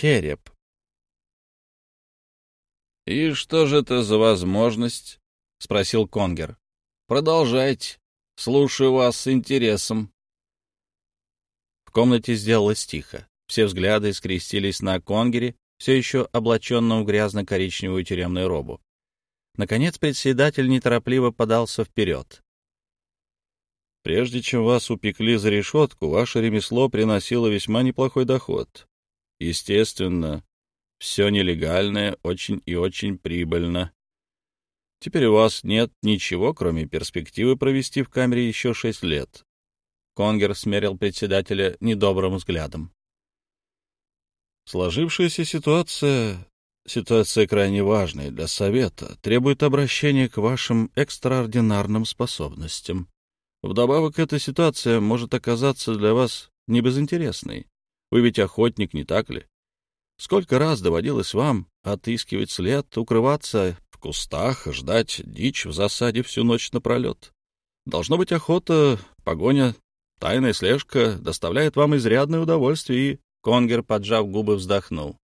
череп. «И что же это за возможность?» — спросил Конгер. «Продолжайте. Слушаю вас с интересом». В комнате сделалось тихо. Все взгляды скрестились на Конгере, все еще облаченном в грязно-коричневую тюремную робу. Наконец председатель неторопливо подался вперед. «Прежде чем вас упекли за решетку, ваше ремесло приносило весьма неплохой доход. Естественно, все нелегальное очень и очень прибыльно. Теперь у вас нет ничего, кроме перспективы провести в камере еще шесть лет. Конгер смерил председателя недобрым взглядом. Сложившаяся ситуация, ситуация крайне важная для Совета, требует обращения к вашим экстраординарным способностям. Вдобавок, эта ситуация может оказаться для вас небезынтересной. Вы ведь охотник, не так ли? Сколько раз доводилось вам отыскивать след, укрываться в кустах, ждать дичь в засаде всю ночь напролет? Должно быть, охота, погоня, тайная слежка доставляет вам изрядное удовольствие, и Конгер, поджав губы, вздохнул.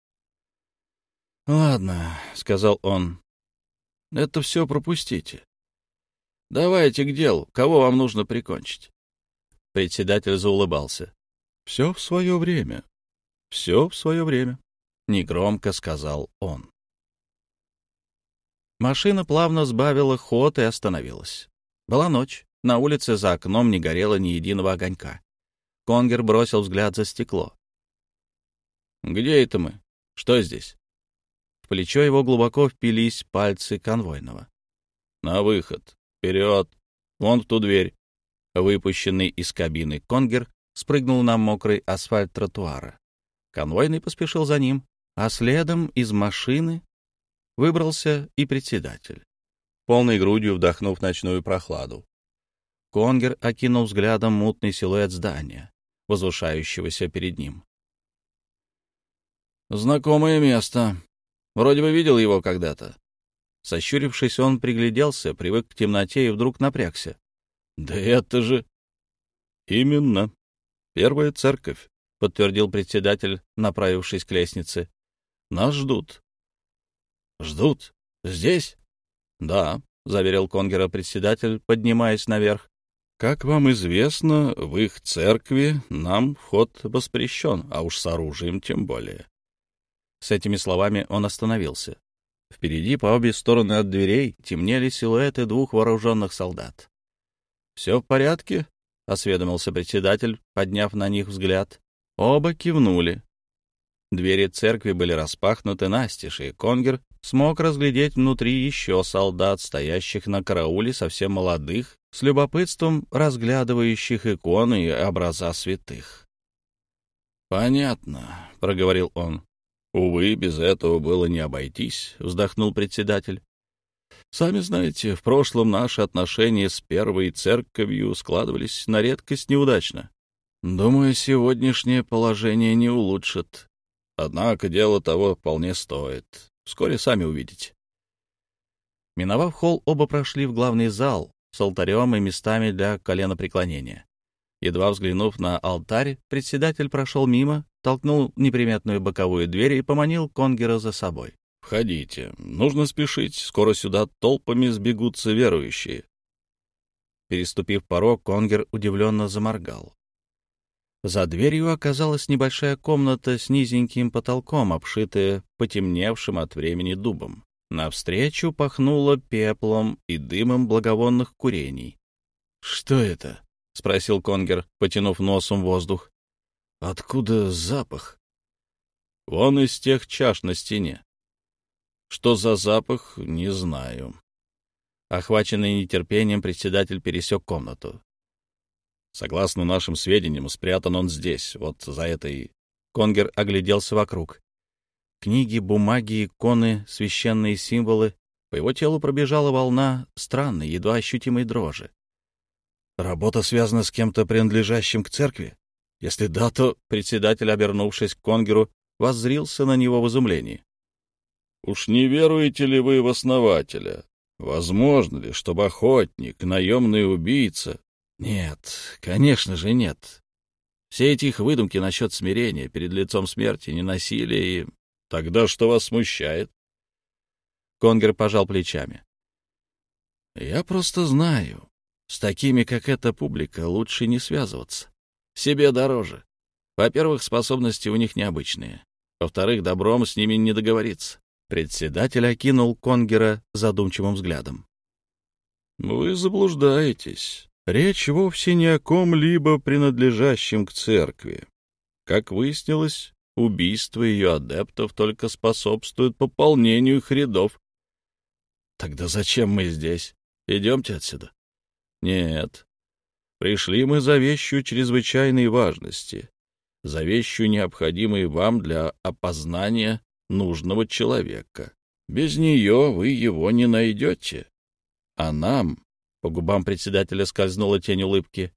«Ладно», — сказал он, — «это все пропустите. Давайте к делу. Кого вам нужно прикончить?» Председатель заулыбался. «Все в свое время. Все в свое время». — негромко сказал он. Машина плавно сбавила ход и остановилась. Была ночь. На улице за окном не горело ни единого огонька. Конгер бросил взгляд за стекло. «Где это мы? Что здесь?» В плечо его глубоко впились пальцы конвойного. «На выход. Вперед. Вон в ту дверь». Выпущенный из кабины Конгер спрыгнул на мокрый асфальт тротуара. Конвойный поспешил за ним, а следом из машины выбрался и председатель, полной грудью вдохнув ночную прохладу. Конгер окинул взглядом мутный силуэт здания, возвышающегося перед ним. «Знакомое место. Вроде бы видел его когда-то». Сощурившись, он пригляделся, привык к темноте и вдруг напрягся. «Да это же...» «Именно. Первая церковь», — подтвердил председатель, направившись к лестнице. Нас ждут. Ждут? Здесь? Да, заверил Конгера председатель, поднимаясь наверх. Как вам известно, в их церкви нам вход воспрещен, а уж с оружием тем более. С этими словами он остановился. Впереди, по обе стороны от дверей, темнели силуэты двух вооруженных солдат. «Все в порядке?» — осведомился председатель, подняв на них взгляд. Оба кивнули. Двери церкви были распахнуты настежь, и Конгер смог разглядеть внутри еще солдат, стоящих на карауле, совсем молодых, с любопытством разглядывающих иконы и образа святых. «Понятно», — проговорил он. «Увы, без этого было не обойтись», — вздохнул председатель. «Сами знаете, в прошлом наши отношения с первой церковью складывались на редкость неудачно. Думаю, сегодняшнее положение не улучшит. Однако дело того вполне стоит. Вскоре сами увидите. Миновав холл, оба прошли в главный зал с алтарем и местами для коленопреклонения. Едва взглянув на алтарь, председатель прошел мимо, толкнул неприметную боковую дверь и поманил Конгера за собой. «Входите. Нужно спешить. Скоро сюда толпами сбегутся верующие». Переступив порог, Конгер удивленно заморгал. За дверью оказалась небольшая комната с низеньким потолком, обшитая потемневшим от времени дубом. Навстречу пахнуло пеплом и дымом благовонных курений. «Что это?» — спросил Конгер, потянув носом воздух. «Откуда запах?» «Вон из тех чаш на стене. Что за запах, не знаю». Охваченный нетерпением, председатель пересек комнату. Согласно нашим сведениям, спрятан он здесь, вот за этой... Конгер огляделся вокруг. Книги, бумаги, иконы, священные символы. По его телу пробежала волна странной, едва ощутимой дрожи. Работа связана с кем-то, принадлежащим к церкви? Если да, то председатель, обернувшись к Конгеру, воззрился на него в изумлении. «Уж не веруете ли вы в основателя? Возможно ли, чтобы охотник, наемный убийца, нет, конечно же нет. Все эти их выдумки насчет смирения перед лицом смерти, ненасилия и... Тогда что вас смущает? Конгер пожал плечами. Я просто знаю. С такими, как эта публика, лучше не связываться. Себе дороже. Во-первых, способности у них необычные. Во-вторых, добром с ними не договориться. Председатель окинул Конгера задумчивым взглядом. «Вы заблуждаетесь. Речь вовсе не о ком-либо принадлежащем к церкви. Как выяснилось, убийство ее адептов только способствует пополнению их рядов. Тогда зачем мы здесь? Идемте отсюда. Нет. Пришли мы за вещью чрезвычайной важности, за вещью, необходимой вам для опознания нужного человека. Без нее вы его не найдете. А нам, по губам председателя скользнула тень улыбки,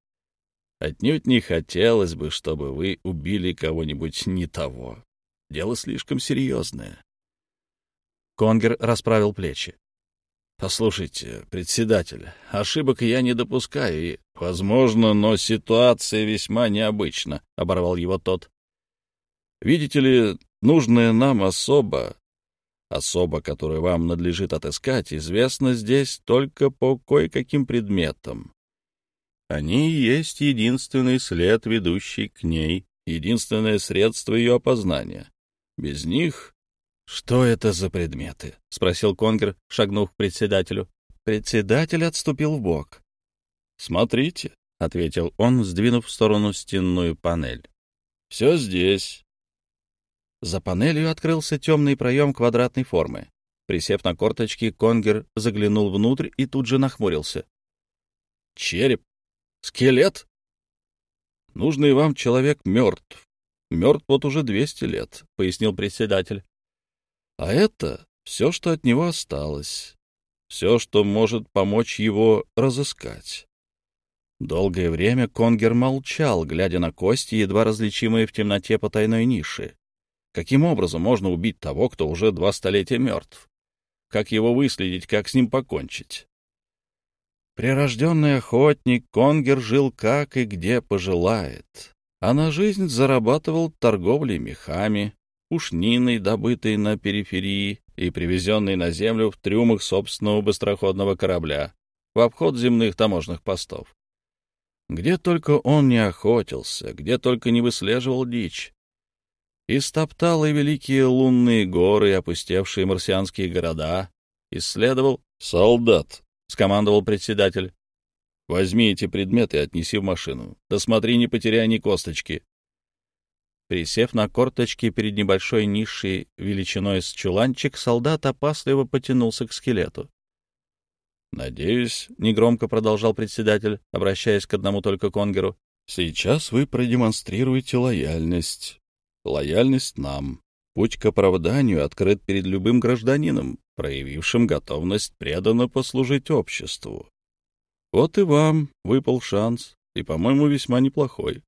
отнюдь не хотелось бы, чтобы вы убили кого-нибудь не того. Дело слишком серьезное. Конгер расправил плечи. Послушайте, председатель, ошибок я не допускаю, и, возможно, но ситуация весьма необычна, — оборвал его тот. Видите ли, нужная нам особа, особа, которую вам надлежит отыскать, известна здесь только по кое-каким предметам. Они есть единственный след, ведущий к ней, единственное средство ее опознания. Без них «Что это за предметы?» — спросил Конгер, шагнув к председателю. Председатель отступил в бок. «Смотрите», — ответил он, сдвинув в сторону стенную панель. «Все здесь». За панелью открылся темный проем квадратной формы. Присев на корточки, Конгер заглянул внутрь и тут же нахмурился. «Череп? Скелет?» «Нужный вам человек мертв. Мертв вот уже двести лет», — пояснил председатель. А это все, что от него осталось, все, что может помочь его разыскать. Долгое время Конгер молчал, глядя на кости, едва различимые в темноте потайной ниши. Каким образом можно убить того, кто уже два столетия мертв? Как его выследить, как с ним покончить? Прирожденный охотник, Конгер жил как и где пожелает, а на жизнь зарабатывал торговлей мехами, пушниной, добытой на периферии и привезенной на землю в трюмах собственного быстроходного корабля в обход земных таможенных постов. Где только он не охотился, где только не выслеживал дичь. Истоптал и великие лунные горы, опустевшие марсианские города, исследовал солдат, — скомандовал председатель. — Возьми эти предметы и отнеси в машину. Да смотри, не потеряй ни косточки. Присев на корточки перед небольшой нишей величиной с чуланчик, солдат опасливо потянулся к скелету. «Надеюсь», — негромко продолжал председатель, обращаясь к одному только Конгеру, — «сейчас вы продемонстрируете лояльность. Лояльность нам. Путь к оправданию открыт перед любым гражданином, проявившим готовность преданно послужить обществу. Вот и вам выпал шанс, и, по-моему, весьма неплохой.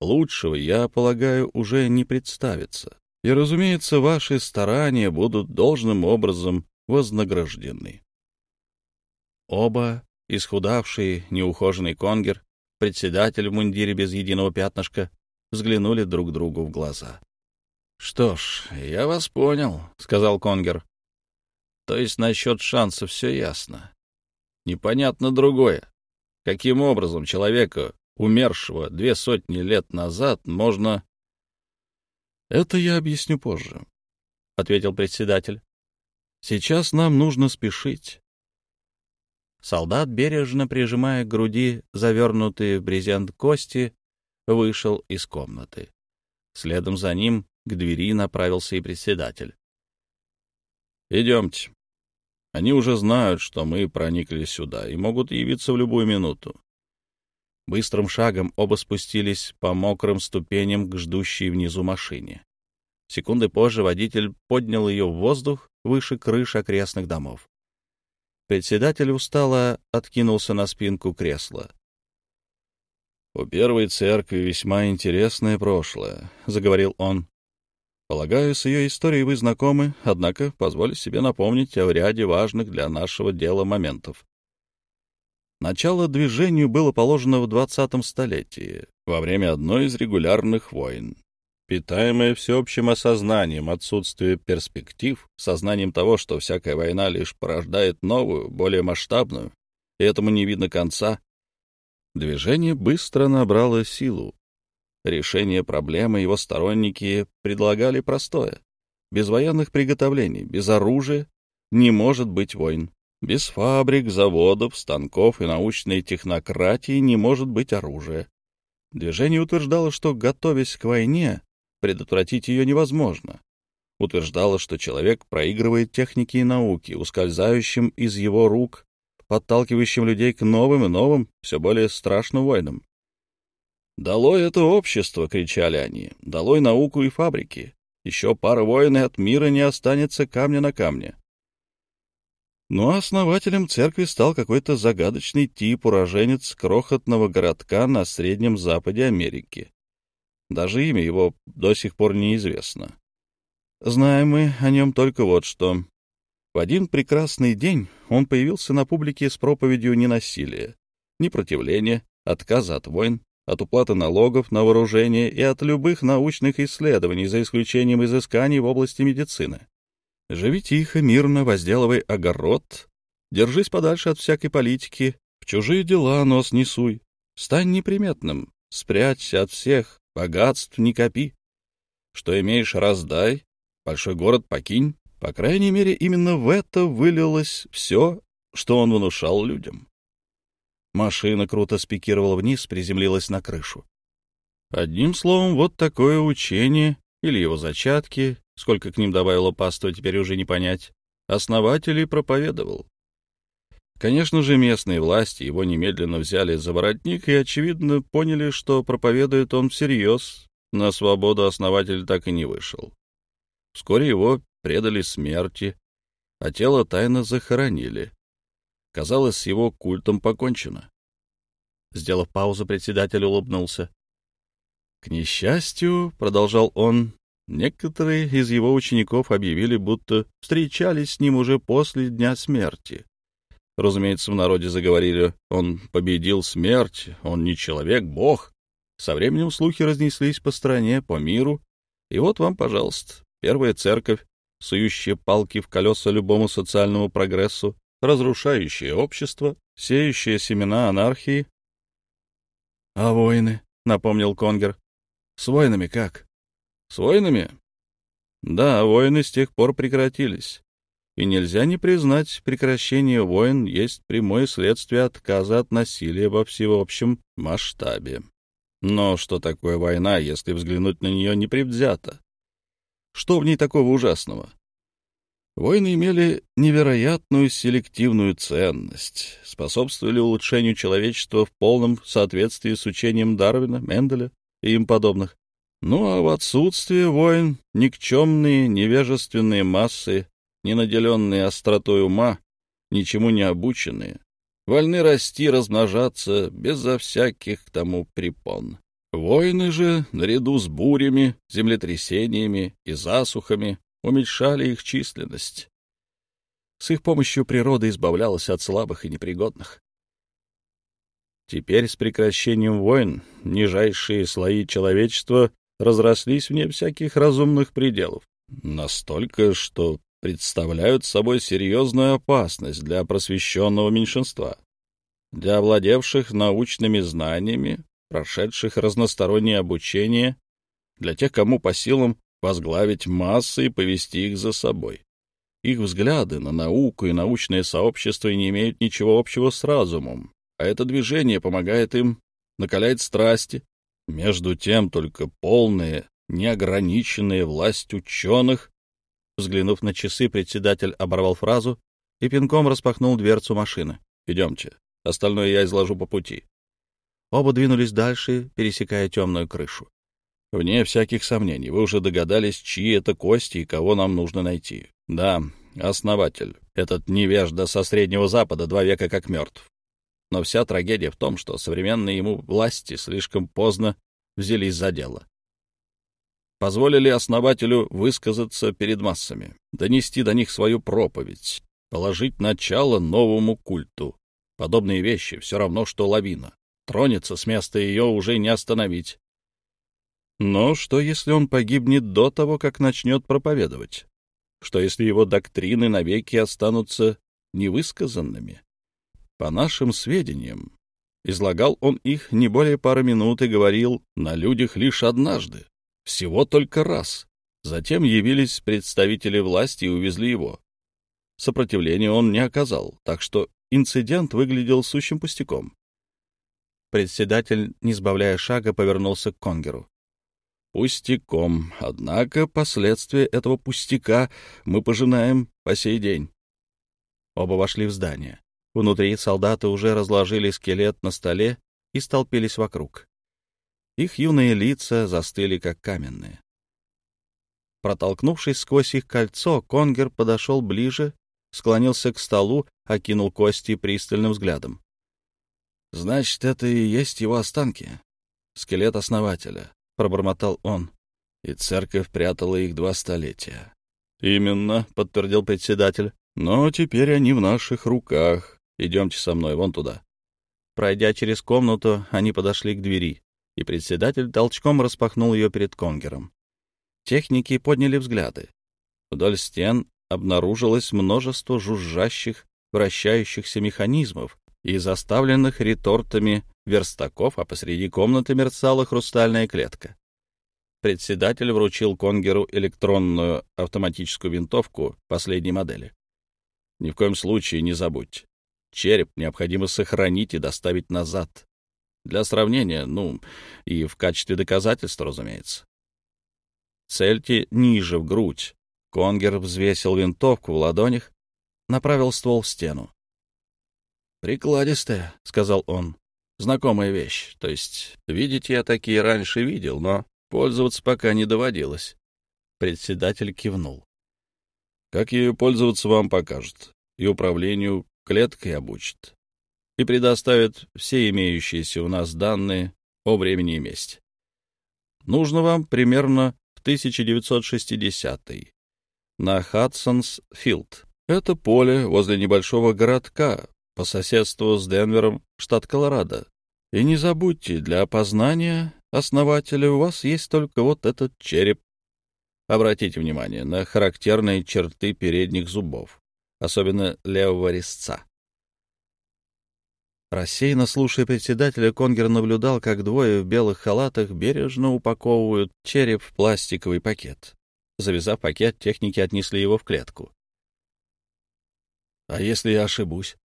Лучшего, я полагаю, уже не представится. И, разумеется, ваши старания будут должным образом вознаграждены. Оба, исхудавший, неухоженный конгер, председатель в мундире без единого пятнышка, взглянули друг другу в глаза. — Что ж, я вас понял, — сказал конгер. — То есть насчет шансов все ясно. Непонятно другое. Каким образом человека, умершего две сотни лет назад, можно... — Это я объясню позже, — ответил председатель. — Сейчас нам нужно спешить. Солдат, бережно прижимая к груди завернутые в брезент кости, вышел из комнаты. Следом за ним к двери направился и председатель. — Идемте. Они уже знают, что мы проникли сюда и могут явиться в любую минуту. Быстрым шагом оба спустились по мокрым ступеням к ждущей внизу машине. Секунды позже водитель поднял ее в воздух выше крыш окрестных домов. Председатель устало откинулся на спинку кресла. «У первой церкви весьма интересное прошлое», — заговорил он. «Полагаю, с ее историей вы знакомы, однако позволю себе напомнить о ряде важных для нашего дела моментов. Начало движению было положено в 20 столетии, во время одной из регулярных войн. Питаемое всеобщим осознанием отсутствия перспектив, сознанием того, что всякая война лишь порождает новую, более масштабную, и этому не видно конца, движение быстро набрало силу. Решение проблемы его сторонники предлагали простое. Без военных приготовлений, без оружия не может быть войн. Без фабрик, заводов, станков и научной технократии не может быть оружия. Движение утверждало, что, готовясь к войне, предотвратить ее невозможно. Утверждало, что человек проигрывает техники и науки, ускользающим из его рук, подталкивающим людей к новым и новым, все более страшным войнам. «Долой это общество!» — кричали они. «Долой науку и фабрики! Еще пара войн, и от мира не останется камня на камне!» Но основателем церкви стал какой-то загадочный тип, уроженец крохотного городка на Среднем Западе Америки. Даже имя его до сих пор неизвестно. Знаем мы о нем только вот что. В один прекрасный день он появился на публике с проповедью ненасилия, непротивления, отказа от войн, от уплаты налогов на вооружение и от любых научных исследований, за исключением изысканий в области медицины. Живи тихо, мирно, возделывай огород, держись подальше от всякой политики, в чужие дела нос не суй, стань неприметным, спрячься от всех, богатств не копи. Что имеешь, раздай, большой город покинь. По крайней мере, именно в это вылилось все, что он внушал людям. Машина круто спикировала вниз, приземлилась на крышу. Одним словом, вот такое учение, или его зачатки, Сколько к ним добавило пасту, теперь уже не понять. Основатель проповедовал. Конечно же, местные власти его немедленно взяли за воротник и, очевидно, поняли, что проповедует он всерьез. На свободу основатель так и не вышел. Вскоре его предали смерти, а тело тайно захоронили. Казалось, с его культом покончено. Сделав паузу, председатель улыбнулся. «К несчастью, — продолжал он, Некоторые из его учеников объявили, будто встречались с ним уже после дня смерти. Разумеется, в народе заговорили, он победил смерть, он не человек, бог. Со временем слухи разнеслись по стране, по миру. И вот вам, пожалуйста, первая церковь, сующая палки в колеса любому социальному прогрессу, разрушающее общество, сеющее семена анархии. — А войны? — напомнил Конгер. — С войнами как? С войнами? Да, войны с тех пор прекратились. И нельзя не признать, прекращение войн есть прямое следствие отказа от насилия во всеобщем масштабе. Но что такое война, если взглянуть на нее непредвзято? Что в ней такого ужасного? Войны имели невероятную селективную ценность, способствовали улучшению человечества в полном соответствии с учением Дарвина, Менделя и им подобных. Ну а в отсутствие войн никчемные, невежественные массы, не наделенные остротой ума, ничему не обученные, вольны расти, размножаться безо всяких к тому препон. Войны же, наряду с бурями, землетрясениями и засухами, уменьшали их численность. С их помощью природа избавлялась от слабых и непригодных. Теперь с прекращением войн нижайшие слои человечества разрослись вне всяких разумных пределов. Настолько, что представляют собой серьезную опасность для просвещенного меньшинства, для овладевших научными знаниями, прошедших разностороннее обучение, для тех, кому по силам возглавить массы и повести их за собой. Их взгляды на науку и научное сообщество не имеют ничего общего с разумом, а это движение помогает им накалять страсти, между тем только полная, неограниченная власть ученых... Взглянув на часы, председатель оборвал фразу и пинком распахнул дверцу машины. «Идемте. Остальное я изложу по пути». Оба двинулись дальше, пересекая темную крышу. Вне всяких сомнений, вы уже догадались, чьи это кости и кого нам нужно найти. Да, основатель, этот невежда со Среднего Запада два века как мертв. Но вся трагедия в том, что современные ему власти слишком поздно взялись за дело. Позволили основателю высказаться перед массами, донести до них свою проповедь, положить начало новому культу. Подобные вещи все равно, что лавина. Тронется с места, ее уже не остановить. Но что, если он погибнет до того, как начнет проповедовать? Что, если его доктрины навеки останутся невысказанными? По нашим сведениям, излагал он их не более пары минут и говорил на людях лишь однажды, всего только раз. Затем явились представители власти и увезли его. Сопротивления он не оказал, так что инцидент выглядел сущим пустяком. Председатель, не сбавляя шага, повернулся к Конгеру. Пустяком, однако последствия этого пустяка мы пожинаем по сей день. Оба вошли в здание. Внутри солдаты уже разложили скелет на столе и столпились вокруг. Их юные лица застыли, как каменные. Протолкнувшись сквозь их кольцо, Конгер подошел ближе, склонился к столу, окинул кости пристальным взглядом. «Значит, это и есть его останки. Скелет основателя», — пробормотал он. «И церковь прятала их два столетия». «Именно», — подтвердил председатель. «Но теперь они в наших руках. Идемте со мной вон туда». Пройдя через комнату, они подошли к двери, и председатель толчком распахнул ее перед Конгером. Техники подняли взгляды. Вдоль стен обнаружилось множество жужжащих, вращающихся механизмов и заставленных ретортами верстаков, а посреди комнаты мерцала хрустальная клетка. Председатель вручил Конгеру электронную автоматическую винтовку последней модели. Ни в коем случае не забудьте. Череп необходимо сохранить и доставить назад. Для сравнения, ну, и в качестве доказательства, разумеется. Цельте ниже, в грудь. Конгер взвесил винтовку в ладонях, направил ствол в стену. «Прикладистая», — сказал он. «Знакомая вещь. То есть, видеть я такие раньше видел, но пользоваться пока не доводилось». Председатель кивнул. «Как ею пользоваться вам покажет, и управлению клеткой обучит, и предоставит все имеющиеся у нас данные о времени и месте. Нужно вам примерно в 1960 на Хадсонс-Филд. Это поле возле небольшого городка по соседству с Денвером, штат Колорадо. И не забудьте, для опознания основателя у вас есть только вот этот череп. Обратите внимание на характерные черты передних зубов, особенно левого резца. Рассеянно слушая председателя, Конгер наблюдал, как двое в белых халатах бережно упаковывают череп в пластиковый пакет. Завязав пакет, техники отнесли его в клетку. — А если я ошибусь? —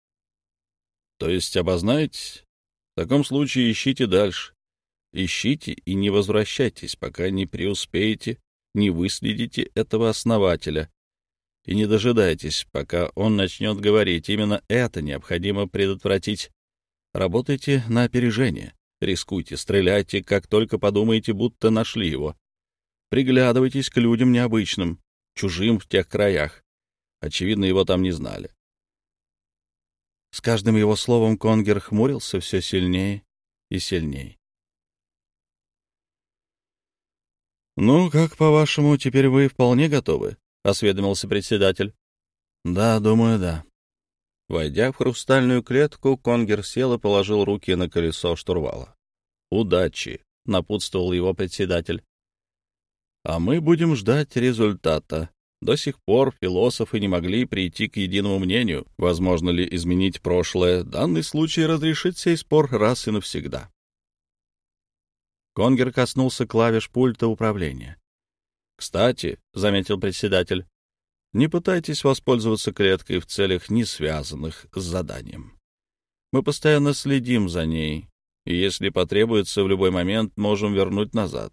То есть обознаетесь? В таком случае ищите дальше. Ищите и не возвращайтесь, пока не преуспеете, не выследите этого основателя. И не дожидайтесь, пока он начнет говорить. Именно это необходимо предотвратить. Работайте на опережение. Рискуйте, стреляйте, как только подумаете, будто нашли его. Приглядывайтесь к людям необычным, чужим в тех краях. Очевидно, его там не знали. С каждым его словом Конгер хмурился все сильнее и сильнее. «Ну, как, по-вашему, теперь вы вполне готовы?» — осведомился председатель. «Да, думаю, да». Войдя в хрустальную клетку, Конгер сел и положил руки на колесо штурвала. «Удачи!» — напутствовал его председатель а мы будем ждать результата. До сих пор философы не могли прийти к единому мнению, возможно ли изменить прошлое. Данный случай разрешит сей спор раз и навсегда. Конгер коснулся клавиш пульта управления. «Кстати», — заметил председатель, — «не пытайтесь воспользоваться клеткой в целях, не связанных с заданием. Мы постоянно следим за ней, и если потребуется, в любой момент можем вернуть назад.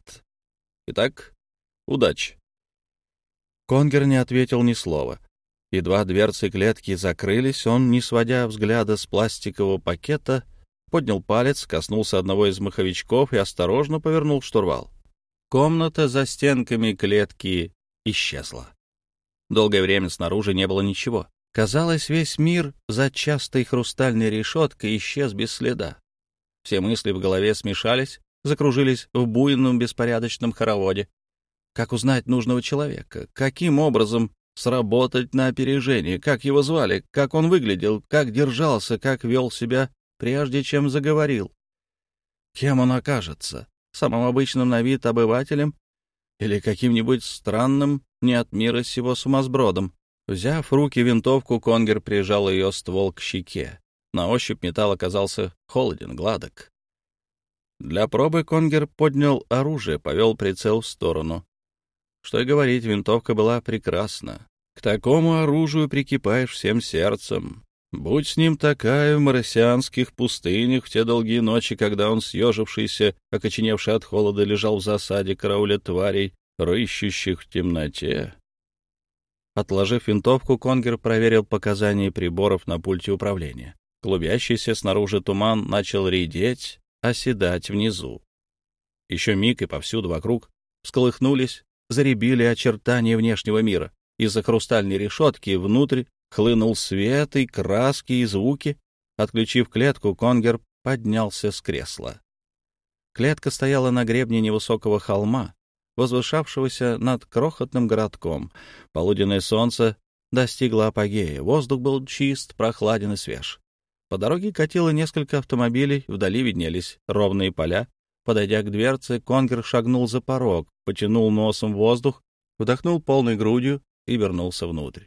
Итак, Удачи. Конгер не ответил ни слова. Едва дверцы клетки закрылись, он, не сводя взгляда с пластикового пакета, поднял палец, коснулся одного из маховичков и осторожно повернул штурвал. Комната за стенками клетки исчезла. Долгое время снаружи не было ничего. Казалось, весь мир за частой хрустальной решеткой исчез без следа. Все мысли в голове смешались, закружились в буйном беспорядочном хороводе. Как узнать нужного человека? Каким образом сработать на опережение. Как его звали, как он выглядел, как держался, как вел себя, прежде чем заговорил. Кем он окажется? Самым обычным на вид обывателем или каким-нибудь странным, не от мира сего сумасбродом? Взяв в руки винтовку, Конгер прижал ее ствол к щеке. На ощупь металл оказался холоден, гладок. Для пробы Конгер поднял оружие, повел прицел в сторону. Что и говорить, винтовка была прекрасна. К такому оружию прикипаешь всем сердцем. Будь с ним такая в марсианских пустынях в те долгие ночи, когда он, съежившийся, окоченевший от холода, лежал в засаде карауля тварей, рыщущих в темноте. Отложив винтовку, Конгер проверил показания приборов на пульте управления. Клубящийся снаружи туман начал редеть, оседать внизу. Еще миг, и повсюду вокруг всколыхнулись заребили очертания внешнего мира. Из-за хрустальной решетки внутрь хлынул свет и краски и звуки. Отключив клетку, Конгер поднялся с кресла. Клетка стояла на гребне невысокого холма, возвышавшегося над крохотным городком. Полуденное солнце достигло апогея, воздух был чист, прохладен и свеж. По дороге катило несколько автомобилей, вдали виднелись ровные поля, Подойдя к дверце, Конгер шагнул за порог, потянул носом воздух, вдохнул полной грудью и вернулся внутрь.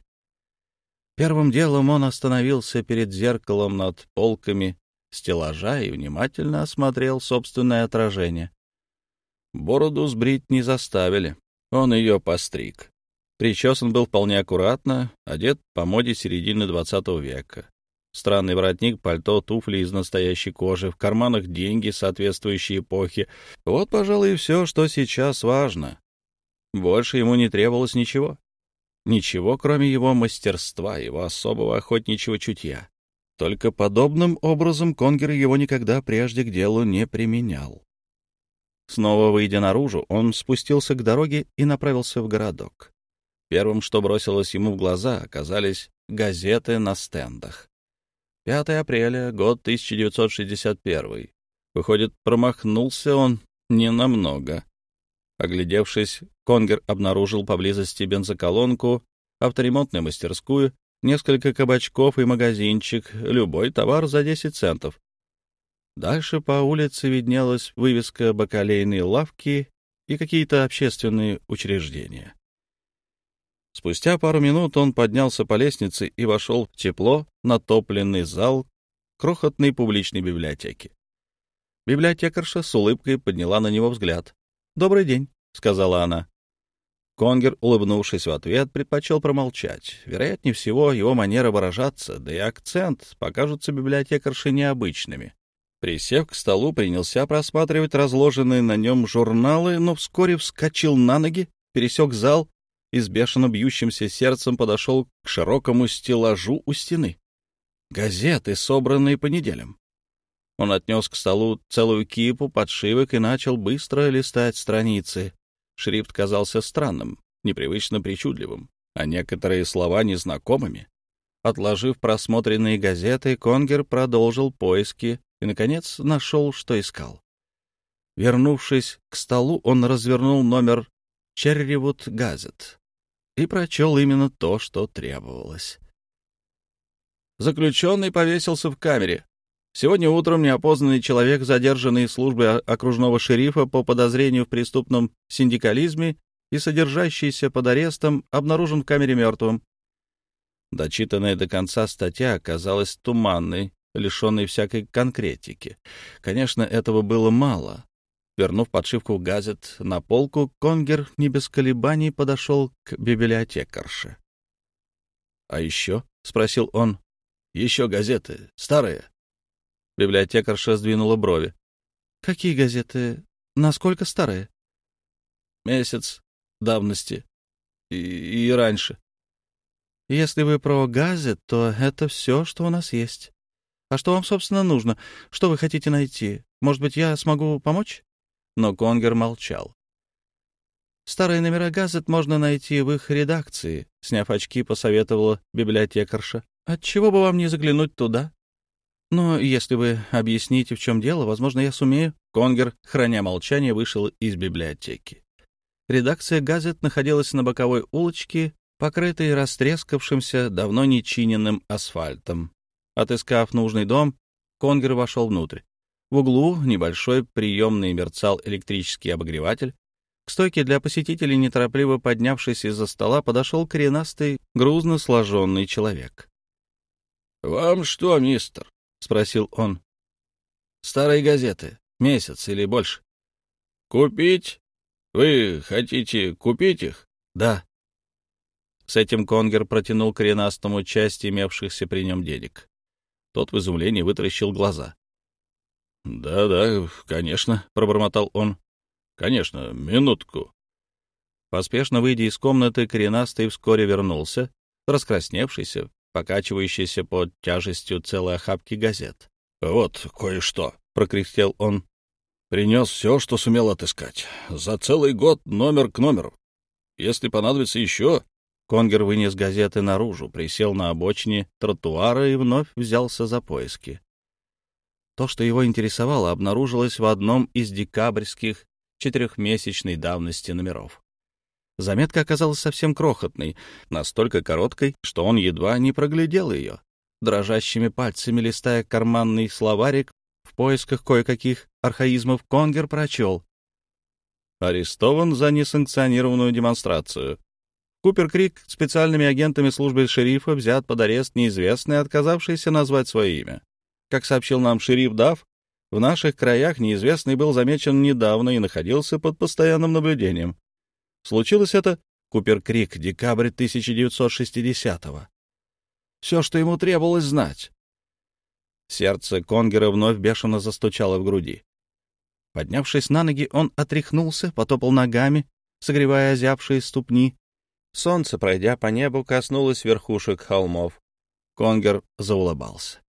Первым делом он остановился перед зеркалом над полками стеллажа и внимательно осмотрел собственное отражение. Бороду сбрить не заставили, он ее постриг. Причесан был вполне аккуратно, одет по моде середины XX века. Странный воротник, пальто, туфли из настоящей кожи, в карманах деньги соответствующей эпохи. Вот, пожалуй, и все, что сейчас важно. Больше ему не требовалось ничего. Ничего, кроме его мастерства, его особого охотничьего чутья. Только подобным образом Конгер его никогда прежде к делу не применял. Снова выйдя наружу, он спустился к дороге и направился в городок. Первым, что бросилось ему в глаза, оказались газеты на стендах. 5 апреля, год 1961. Выходит, промахнулся он ненамного. Оглядевшись, Конгер обнаружил поблизости бензоколонку, авторемонтную мастерскую, несколько кабачков и магазинчик, любой товар за 10 центов. Дальше по улице виднелась вывеска бакалейной лавки и какие-то общественные учреждения. Спустя пару минут он поднялся по лестнице и вошел в тепло натопленный зал крохотной публичной библиотеки. Библиотекарша с улыбкой подняла на него взгляд. «Добрый день», — сказала она. Конгер, улыбнувшись в ответ, предпочел промолчать. Вероятнее всего, его манера выражаться, да и акцент покажутся библиотекарше необычными. Присев к столу, принялся просматривать разложенные на нем журналы, но вскоре вскочил на ноги, пересек зал и с бешено бьющимся сердцем подошел к широкому стеллажу у стены. Газеты, собранные по неделям. Он отнес к столу целую кипу подшивок и начал быстро листать страницы. Шрифт казался странным, непривычно причудливым, а некоторые слова незнакомыми. Отложив просмотренные газеты, Конгер продолжил поиски и, наконец, нашел, что искал. Вернувшись к столу, он развернул номер Черривуд Газет и прочел именно то, что требовалось. Заключенный повесился в камере. Сегодня утром неопознанный человек, задержанный службой окружного шерифа по подозрению в преступном синдикализме и содержащийся под арестом, обнаружен в камере мертвым. Дочитанная до конца статья оказалась туманной, лишенной всякой конкретики. Конечно, этого было мало. Вернув подшивку газет на полку, Конгер не без колебаний подошел к библиотекарше. — А еще? — спросил он. — Еще газеты. Старые. Библиотекарша сдвинула брови. — Какие газеты? Насколько старые? — Месяц давности. И, и раньше. — Если вы про газет, то это все, что у нас есть. А что вам, собственно, нужно? Что вы хотите найти? Может быть, я смогу помочь? Но Конгер молчал. «Старые номера газет можно найти в их редакции», — сняв очки, посоветовала библиотекарша. «Отчего бы вам не заглянуть туда?» «Но если вы объясните, в чем дело, возможно, я сумею». Конгер, храня молчание, вышел из библиотеки. Редакция газет находилась на боковой улочке покрытый растрескавшимся, давно не чиненным асфальтом. Отыскав нужный дом, Конгер вошел внутрь. В углу небольшой приемный мерцал электрический обогреватель. К стойке для посетителей, неторопливо поднявшись из-за стола, подошел коренастый, грузно сложенный человек. — Вам что, мистер? — спросил он. — Старые газеты. Месяц или больше. — Купить? Вы хотите купить их? — Да. С этим Конгер протянул коренастому часть имевшихся при нем денег. Тот в изумлении вытаращил глаза. «Да-да, конечно», — пробормотал он. «Конечно, минутку». Поспешно выйдя из комнаты, коренастый вскоре вернулся, раскрасневшийся, покачивающийся под тяжестью целой охапки газет. «Вот кое-что», — прокряхтел он. «Принес все, что сумел отыскать. За целый год номер к номеру. Если понадобится еще...» Конгер вынес газеты наружу, присел на обочине тротуара и вновь взялся за поиски. То, что его интересовало, обнаружилось в одном из декабрьских четырехмесячной давности номеров. Заметка оказалась совсем крохотной, настолько короткой, что он едва не проглядел ее. Дрожащими пальцами листая карманный словарик, в поисках кое-каких архаизмов Конгер прочел. Арестован за несанкционированную демонстрацию. Купер-Крик специальными агентами службы шерифа взят под арест неизвестный, отказавшийся назвать свое имя. Как сообщил нам шериф Дав, в наших краях неизвестный был замечен недавно и находился под постоянным наблюдением. Случилось это Купер-Крик, декабрь 1960-го. Все, что ему требовалось знать. Сердце Конгера вновь бешено застучало в груди. Поднявшись на ноги, он отряхнулся, потопал ногами, согревая озябшие ступни. Солнце, пройдя по небу, коснулось верхушек холмов. Конгер заулыбался.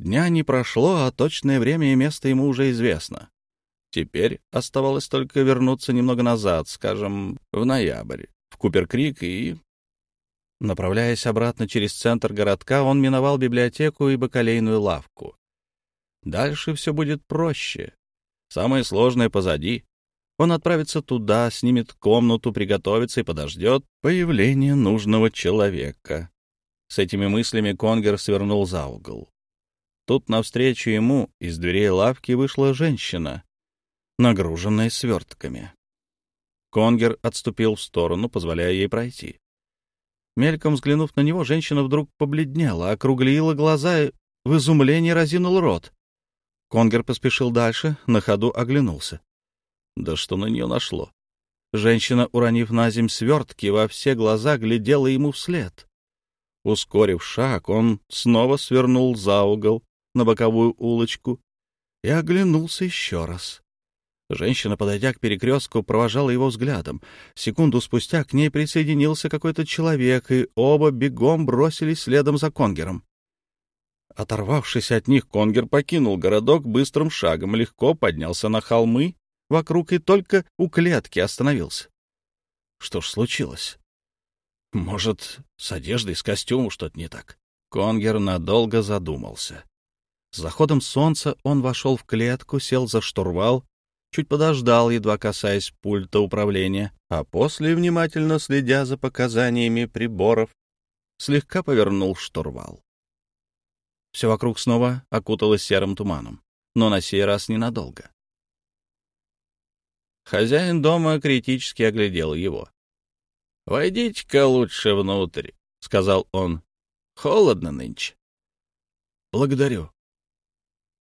Дня не прошло, а точное время и место ему уже известно. Теперь оставалось только вернуться немного назад, скажем, в ноябрь, в Купер-Крик и... Направляясь обратно через центр городка, он миновал библиотеку и бакалейную лавку. Дальше все будет проще. Самое сложное позади. Он отправится туда, снимет комнату, приготовится и подождет появления нужного человека. С этими мыслями Конгер свернул за угол. Тут навстречу ему из дверей лавки вышла женщина, нагруженная свертками. Конгер отступил в сторону, позволяя ей пройти. Мельком взглянув на него, женщина вдруг побледнела, округлила глаза и в изумлении разинул рот. Конгер поспешил дальше, на ходу оглянулся. Да что на нее нашло? Женщина, уронив на земь свертки, во все глаза глядела ему вслед. Ускорив шаг, он снова свернул за угол, на боковую улочку и оглянулся еще раз. Женщина, подойдя к перекрестку, провожала его взглядом. Секунду спустя к ней присоединился какой-то человек, и оба бегом бросились следом за Конгером. Оторвавшись от них, Конгер покинул городок быстрым шагом, легко поднялся на холмы вокруг и только у клетки остановился. Что ж случилось? Может, с одеждой, с костюмом что-то не так? Конгер надолго задумался. С заходом солнца он вошел в клетку, сел за штурвал, чуть подождал, едва касаясь пульта управления, а после, внимательно следя за показаниями приборов, слегка повернул штурвал. Все вокруг снова окуталось серым туманом, но на сей раз ненадолго. Хозяин дома критически оглядел его. — Войдите-ка лучше внутрь, — сказал он. — Холодно нынче. — Благодарю,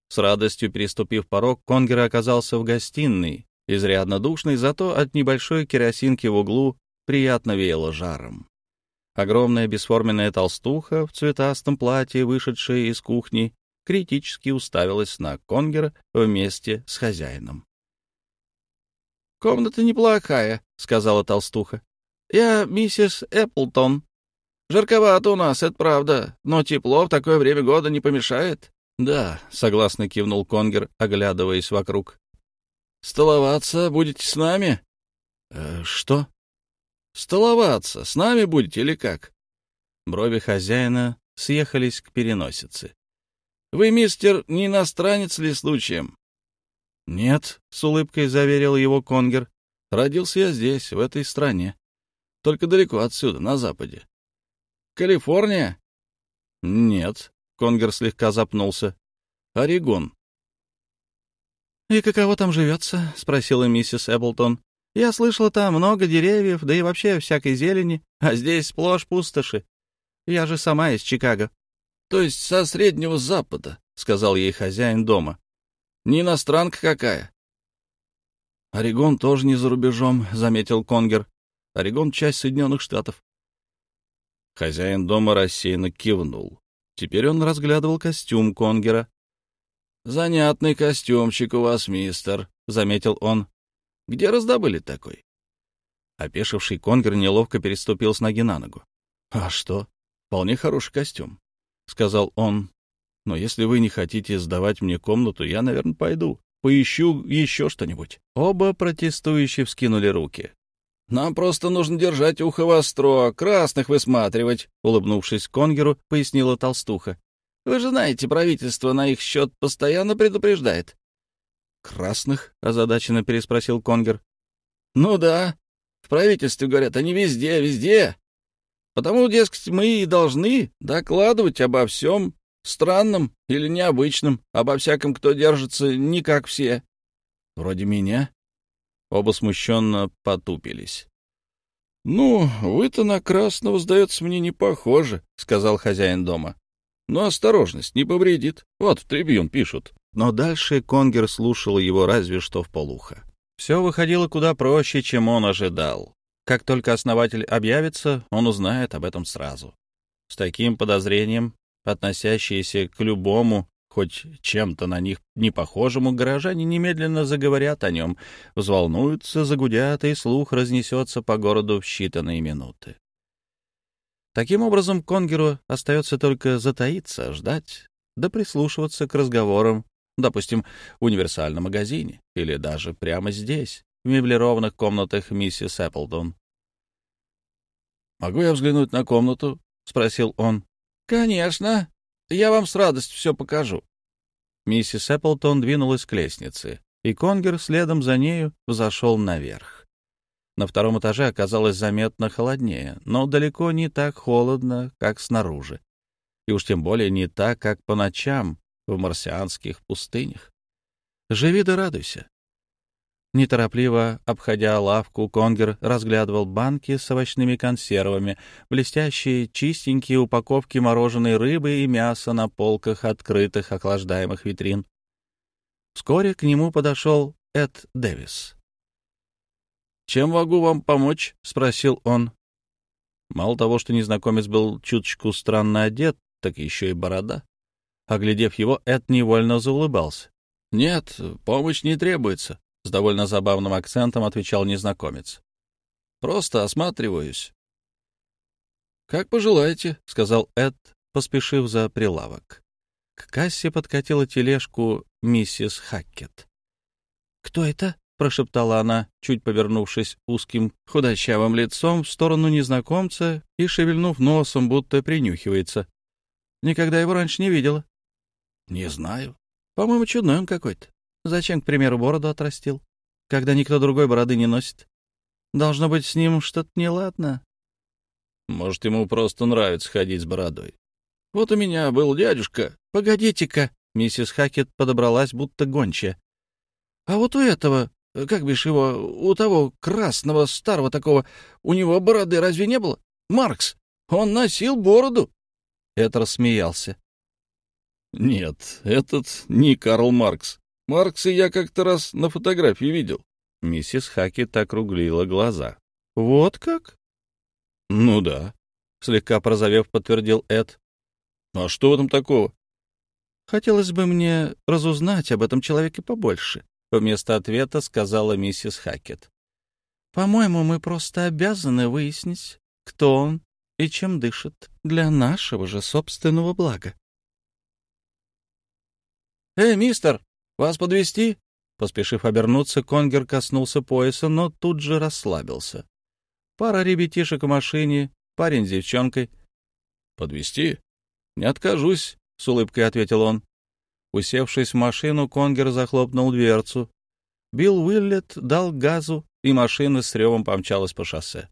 с радостью переступив порог, Конгер оказался в гостиной, изрядно душной, зато от небольшой керосинки в углу приятно веяло жаром. Огромная бесформенная толстуха в цветастом платье, вышедшая из кухни, критически уставилась на Конгера вместе с хозяином. — Комната неплохая, — сказала толстуха. — Я миссис Эпплтон. Жарковато у нас, это правда, но тепло в такое время года не помешает. «Да», — согласно кивнул Конгер, оглядываясь вокруг. «Столоваться будете с нами?» «Э, «Что?» «Столоваться. С нами будете или как?» Брови хозяина съехались к переносице. «Вы, мистер, не иностранец ли случаем?» «Нет», — с улыбкой заверил его Конгер. «Родился я здесь, в этой стране». только далеко отсюда, на западе. Калифорния? Нет. Конгер слегка запнулся. Орегон. «И каково там живется?» — спросила миссис Эпплтон. «Я слышала, там много деревьев, да и вообще всякой зелени, а здесь сплошь пустоши. Я же сама из Чикаго». «То есть со Среднего Запада», — сказал ей хозяин дома. «Не иностранка какая». «Орегон тоже не за рубежом», — заметил Конгер. «Орегон — часть Соединенных Штатов». Хозяин дома рассеянно кивнул. Теперь он разглядывал костюм Конгера. «Занятный костюмчик у вас, мистер», — заметил он. «Где раздобыли такой?» Опешивший Конгер неловко переступил с ноги на ногу. «А что? Вполне хороший костюм», — сказал он. «Но если вы не хотите сдавать мне комнату, я, наверное, пойду. Поищу еще что-нибудь». Оба протестующие вскинули руки. «Нам просто нужно держать ухо востро, красных высматривать», — улыбнувшись Конгеру, пояснила толстуха. Вы же знаете, правительство на их счет постоянно предупреждает. «Красных?» — озадаченно переспросил Конгер. «Ну да. В правительстве говорят, они везде, везде. Потому, дескать, мы и должны докладывать обо всем странном или необычном, обо всяком, кто держится не как все. Вроде меня». Оба смущенно потупились. «Ну, вы-то на красного, сдается мне, не похоже», — сказал хозяин дома. Но осторожность не повредит. Вот в трибюн пишут. Но дальше Конгер слушал его разве что в полухо. Все выходило куда проще, чем он ожидал. Как только основатель объявится, он узнает об этом сразу. С таким подозрением, относящиеся к любому, хоть чем-то на них не похожему, горожане немедленно заговорят о нем, взволнуются, загудят, и слух разнесется по городу в считанные минуты. Таким образом, Конгеру остается только затаиться, ждать, да прислушиваться к разговорам, допустим, в универсальном магазине или даже прямо здесь, в меблированных комнатах миссис Эпплдон. «Могу я взглянуть на комнату?» — спросил он. «Конечно. Я вам с радостью все покажу». Миссис Эпплтон двинулась к лестнице, и Конгер следом за нею взошел наверх. На втором этаже оказалось заметно холоднее, но далеко не так холодно, как снаружи. И уж тем более не так, как по ночам в марсианских пустынях. Живи да радуйся. Неторопливо обходя лавку, Конгер разглядывал банки с овощными консервами, блестящие, чистенькие упаковки мороженой рыбы и мяса на полках открытых охлаждаемых витрин. Вскоре к нему подошел Эд Дэвис. «Чем могу вам помочь?» — спросил он. Мало того, что незнакомец был чуточку странно одет, так еще и борода. Оглядев его, Эд невольно заулыбался. «Нет, помощь не требуется», — с довольно забавным акцентом отвечал незнакомец. «Просто осматриваюсь». «Как пожелаете», — сказал Эд, поспешив за прилавок. К кассе подкатила тележку миссис Хаккет. «Кто это?» прошептала она, чуть повернувшись узким худощавым лицом в сторону незнакомца и шевельнув носом, будто принюхивается. Никогда его раньше не видела. — Не знаю. По-моему, чудной он какой-то. Зачем, к примеру, бороду отрастил, когда никто другой бороды не носит? Должно быть, с ним что-то неладно. Может, ему просто нравится ходить с бородой. Вот у меня был дядюшка. Погодите-ка. Миссис Хакет подобралась, будто гончая. А вот у этого как бишь его, у того красного старого такого, у него бороды разве не было? Маркс, он носил бороду. Это рассмеялся. Нет, этот не Карл Маркс. Маркса я как-то раз на фотографии видел. Миссис Хаки округлила глаза. Вот как? Ну да, слегка прозовев, подтвердил Эд. А что в этом такого? Хотелось бы мне разузнать об этом человеке побольше. Вместо ответа сказала миссис Хакет. «По-моему, мы просто обязаны выяснить, кто он и чем дышит, для нашего же собственного блага». «Эй, мистер, вас подвести? Поспешив обернуться, Конгер коснулся пояса, но тут же расслабился. Пара ребятишек в машине, парень с девчонкой. Подвести? Не откажусь, с улыбкой ответил он. Усевшись в машину, Конгер захлопнул дверцу. Билл Уиллет дал газу, и машина с ревом помчалась по шоссе.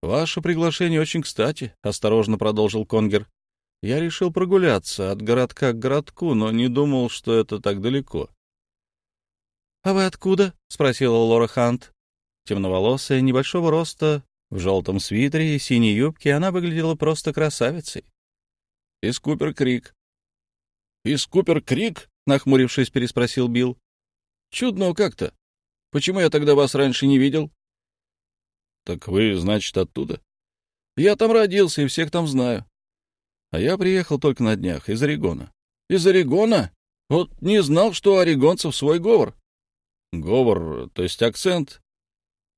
«Ваше приглашение очень кстати», — осторожно продолжил Конгер. «Я решил прогуляться от городка к городку, но не думал, что это так далеко». «А вы откуда?» — спросила Лора Хант. Темноволосая, небольшого роста, в желтом свитере и синей юбке, она выглядела просто красавицей. «Из Купер-Крик». «Из Купер-Крик?» — нахмурившись, переспросил Билл. «Чудно как-то. Почему я тогда вас раньше не видел?» «Так вы, значит, оттуда?» «Я там родился и всех там знаю. А я приехал только на днях, из Орегона». «Из Орегона? Вот не знал, что у орегонцев свой говор». «Говор, то есть акцент.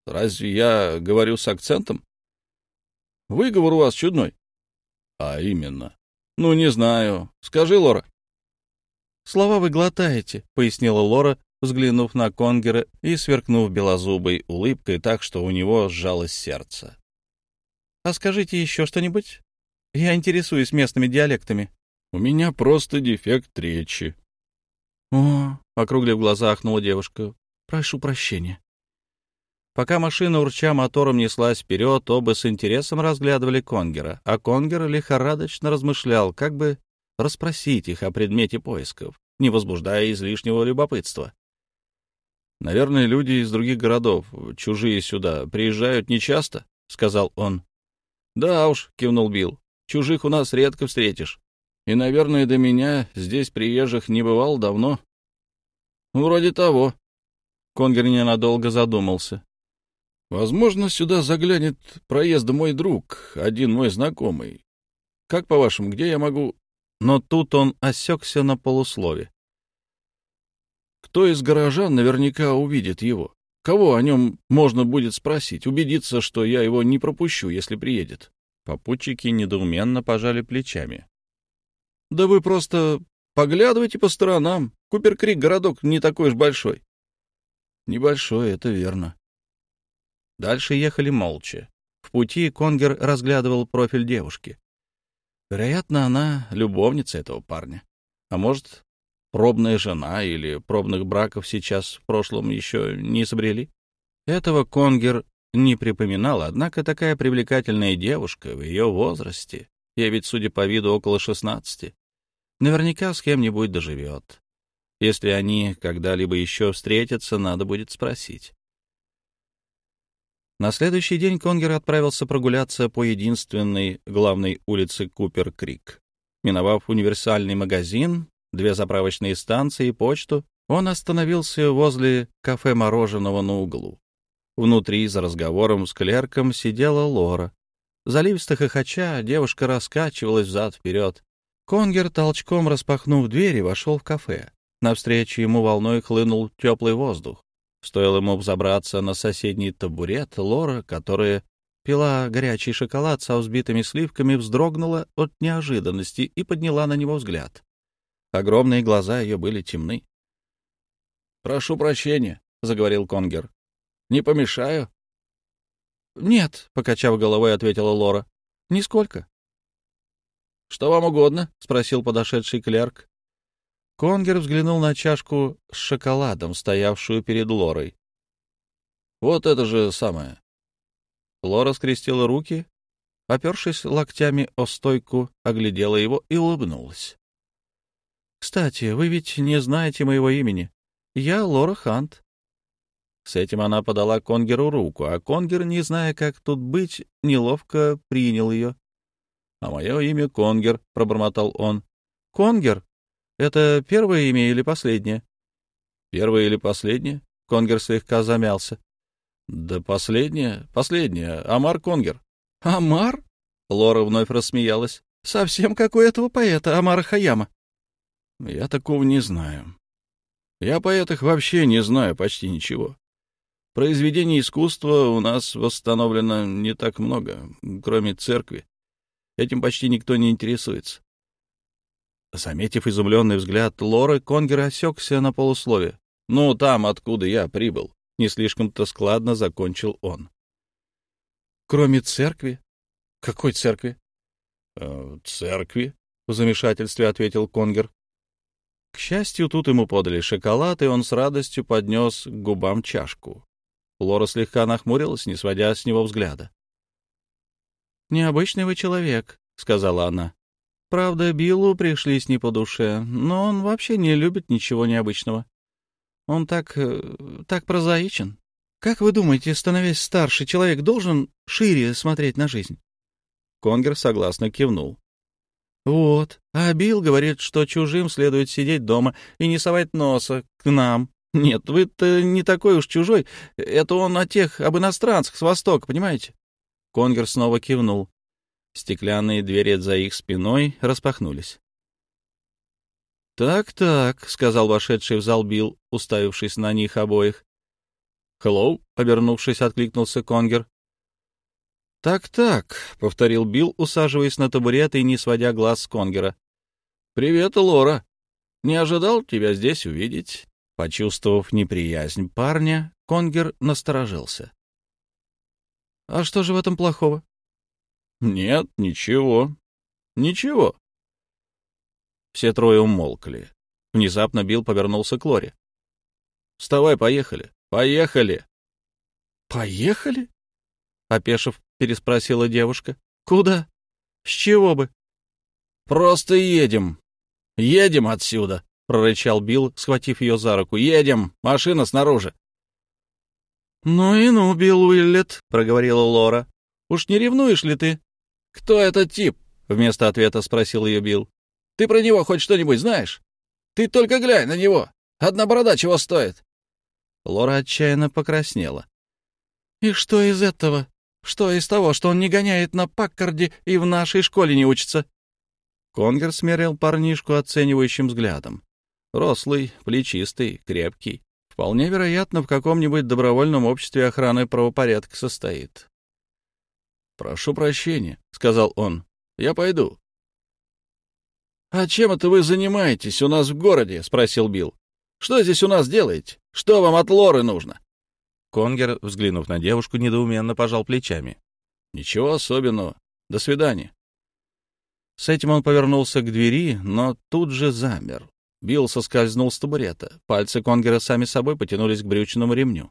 Разве я говорю с акцентом?» «Выговор у вас чудной». «А именно?» «Ну, не знаю. Скажи, Лора». «Слова вы глотаете», — пояснила Лора, взглянув на Конгера и сверкнув белозубой улыбкой так, что у него сжалось сердце. «А скажите еще что-нибудь? Я интересуюсь местными диалектами». «У меня просто дефект речи». «О!» — округлив глаза, ахнула девушка. «Прошу прощения». Пока машина, урча мотором, неслась вперед, оба с интересом разглядывали Конгера, а Конгер лихорадочно размышлял, как бы расспросить их о предмете поисков, не возбуждая излишнего любопытства. Наверное, люди из других городов, чужие сюда, приезжают нечасто, — сказал он. — Да уж, — кивнул Билл, — чужих у нас редко встретишь. И, наверное, до меня здесь приезжих не бывал давно. — Вроде того. Конгер ненадолго задумался. — Возможно, сюда заглянет проезда мой друг, один мой знакомый. Как, по-вашему, где я могу... Но тут он осекся на полуслове. Кто из горожан наверняка увидит его? Кого о нем можно будет спросить, убедиться, что я его не пропущу, если приедет? Попутчики недоуменно пожали плечами. — Да вы просто поглядывайте по сторонам. Куперкрик городок не такой уж большой. — Небольшой, это верно. Дальше ехали молча. В пути Конгер разглядывал профиль девушки. Вероятно, она любовница этого парня. А может, пробная жена или пробных браков сейчас в прошлом еще не изобрели? Этого Конгер не припоминал, однако такая привлекательная девушка в ее возрасте, ей ведь, судя по виду, около шестнадцати, наверняка с кем-нибудь доживет. Если они когда-либо еще встретятся, надо будет спросить. На следующий день Конгер отправился прогуляться по единственной главной улице Купер-Крик. Миновав универсальный магазин, две заправочные станции и почту, он остановился возле кафе мороженого на углу. Внутри, за разговором с клерком, сидела Лора. Заливисто хохоча, девушка раскачивалась взад-вперед. Конгер, толчком распахнув дверь, вошел в кафе. Навстречу ему волной хлынул теплый воздух. Стоило ему взобраться на соседний табурет, Лора, которая пила горячий шоколад со взбитыми сливками, вздрогнула от неожиданности и подняла на него взгляд. Огромные глаза ее были темны. — Прошу прощения, — заговорил Конгер. — Не помешаю? — Нет, — покачав головой, ответила Лора. — Нисколько. — Что вам угодно? — спросил подошедший клерк. Конгер взглянул на чашку с шоколадом, стоявшую перед Лорой. — Вот это же самое. Лора скрестила руки, опершись локтями о стойку, оглядела его и улыбнулась. «Кстати, вы ведь не знаете моего имени. Я Лора Хант». С этим она подала Конгеру руку, а Конгер, не зная, как тут быть, неловко принял ее. «А мое имя Конгер», — пробормотал он. «Конгер? Это первое имя или последнее?» «Первое или последнее?» — Конгер слегка замялся. «Да последнее, последнее. Амар Конгер». «Амар?» — Лора вновь рассмеялась. «Совсем как у этого поэта Амара Хаяма». Я такого не знаю. Я о поэтах вообще не знаю почти ничего. Произведений искусства у нас восстановлено не так много, кроме церкви. Этим почти никто не интересуется. Заметив изумленный взгляд Лоры, Конгер осекся на полуслове. «Ну, там, откуда я прибыл», — не слишком-то складно закончил он. «Кроме церкви? Какой церкви?» «Э, «Церкви», — в замешательстве ответил Конгер. К счастью, тут ему подали шоколад, и он с радостью поднес к губам чашку. Лора слегка нахмурилась, не сводя с него взгляда. «Необычный вы человек», — сказала она. «Правда, Биллу пришлись не по душе, но он вообще не любит ничего необычного. Он так... Э, так прозаичен. Как вы думаете, становясь старше, человек должен шире смотреть на жизнь?» Конгер согласно кивнул. «Вот. А Билл говорит, что чужим следует сидеть дома и не совать носа к нам. Нет, вы-то не такой уж чужой. Это он о тех, об иностранцах с Востока, понимаете?» Конгер снова кивнул. Стеклянные двери за их спиной распахнулись. «Так-так», — сказал вошедший в зал Билл, уставившись на них обоих. «Хеллоу», — обернувшись, откликнулся Конгер. «Так-так», — повторил Билл, усаживаясь на табурет и не сводя глаз с Конгера. «Привет, Лора. Не ожидал тебя здесь увидеть». Почувствовав неприязнь парня, Конгер насторожился. «А что же в этом плохого?» «Нет, ничего. Ничего». Все трое умолкли. Внезапно Билл повернулся к Лоре. «Вставай, поехали. Поехали!» «Поехали?» Опешив, переспросила девушка. «Куда? С чего бы?» «Просто едем. Едем отсюда!» — прорычал Билл, схватив ее за руку. «Едем! Машина снаружи!» «Ну и ну, Билл Уиллет», — проговорила Лора. «Уж не ревнуешь ли ты?» «Кто этот тип?» — вместо ответа спросил ее Билл. «Ты про него хоть что-нибудь знаешь? Ты только глянь на него! Одна борода чего стоит?» Лора отчаянно покраснела. «И что из этого?» Что из того, что он не гоняет на Паккарде и в нашей школе не учится?» Конгер смерил парнишку оценивающим взглядом. Рослый, плечистый, крепкий. Вполне вероятно, в каком-нибудь добровольном обществе охраны правопорядка состоит. «Прошу прощения», — сказал он. «Я пойду». «А чем это вы занимаетесь у нас в городе?» — спросил Билл. «Что здесь у нас делаете? Что вам от Лоры нужно?» Конгер, взглянув на девушку, недоуменно пожал плечами. «Ничего особенного. До свидания». С этим он повернулся к двери, но тут же замер. Билл соскользнул с табурета. Пальцы Конгера сами собой потянулись к брючному ремню.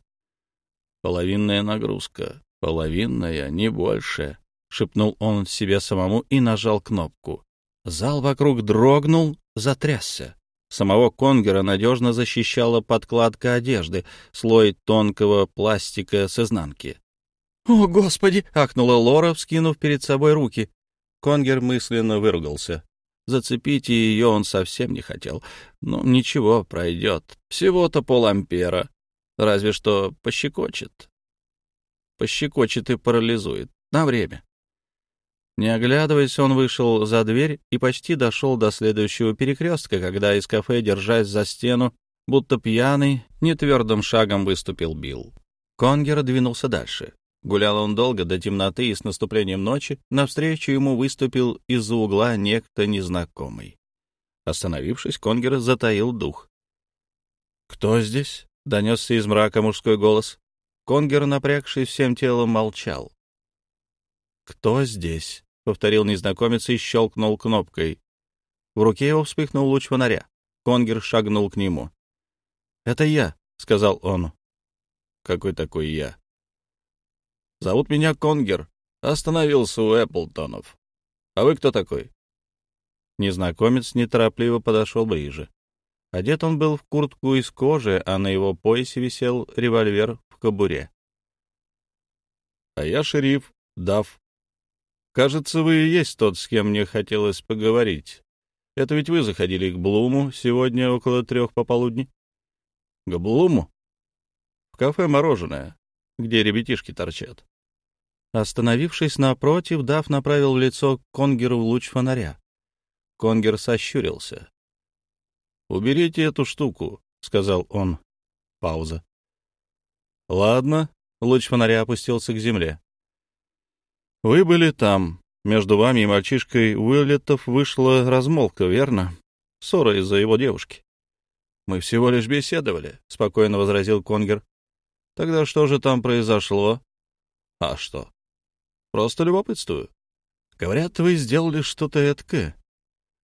«Половинная нагрузка. Половинная, не больше», — шепнул он себе самому и нажал кнопку. Зал вокруг дрогнул, затрясся. Самого Конгера надежно защищала подкладка одежды, слой тонкого пластика с изнанки. «О, Господи!» — ахнула Лора, вскинув перед собой руки. Конгер мысленно выругался. Зацепить ее он совсем не хотел. Ну, ничего, пройдет. Всего-то полампера. Разве что пощекочет. Пощекочет и парализует. На время. Не оглядываясь, он вышел за дверь и почти дошел до следующего перекрестка, когда из кафе, держась за стену, будто пьяный, нетвердым шагом выступил Билл. Конгер двинулся дальше. Гулял он долго, до темноты, и с наступлением ночи навстречу ему выступил из-за угла некто незнакомый. Остановившись, Конгер затаил дух. «Кто здесь?» — донесся из мрака мужской голос. Конгер, напрягшись всем телом, молчал. «Кто здесь?» — повторил незнакомец и щелкнул кнопкой. В руке его вспыхнул луч фонаря. Конгер шагнул к нему. «Это я», — сказал он. «Какой такой я?» «Зовут меня Конгер. Остановился у Эпплтонов. А вы кто такой?» Незнакомец неторопливо подошел ближе. Одет он был в куртку из кожи, а на его поясе висел револьвер в кобуре. «А я шериф Дав Кажется, вы и есть тот, с кем мне хотелось поговорить. Это ведь вы заходили к Блуму сегодня около трех пополудни? К Блуму? В кафе «Мороженое», где ребятишки торчат. Остановившись напротив, Дав направил в лицо Конгеру луч фонаря. Конгер сощурился. «Уберите эту штуку», — сказал он. Пауза. «Ладно». Луч фонаря опустился к земле. Вы были там. Между вами и мальчишкой Уиллетов вышла размолвка, верно? Ссора из-за его девушки. Мы всего лишь беседовали, — спокойно возразил Конгер. Тогда что же там произошло? А что? Просто любопытствую. Говорят, вы сделали что-то эткое.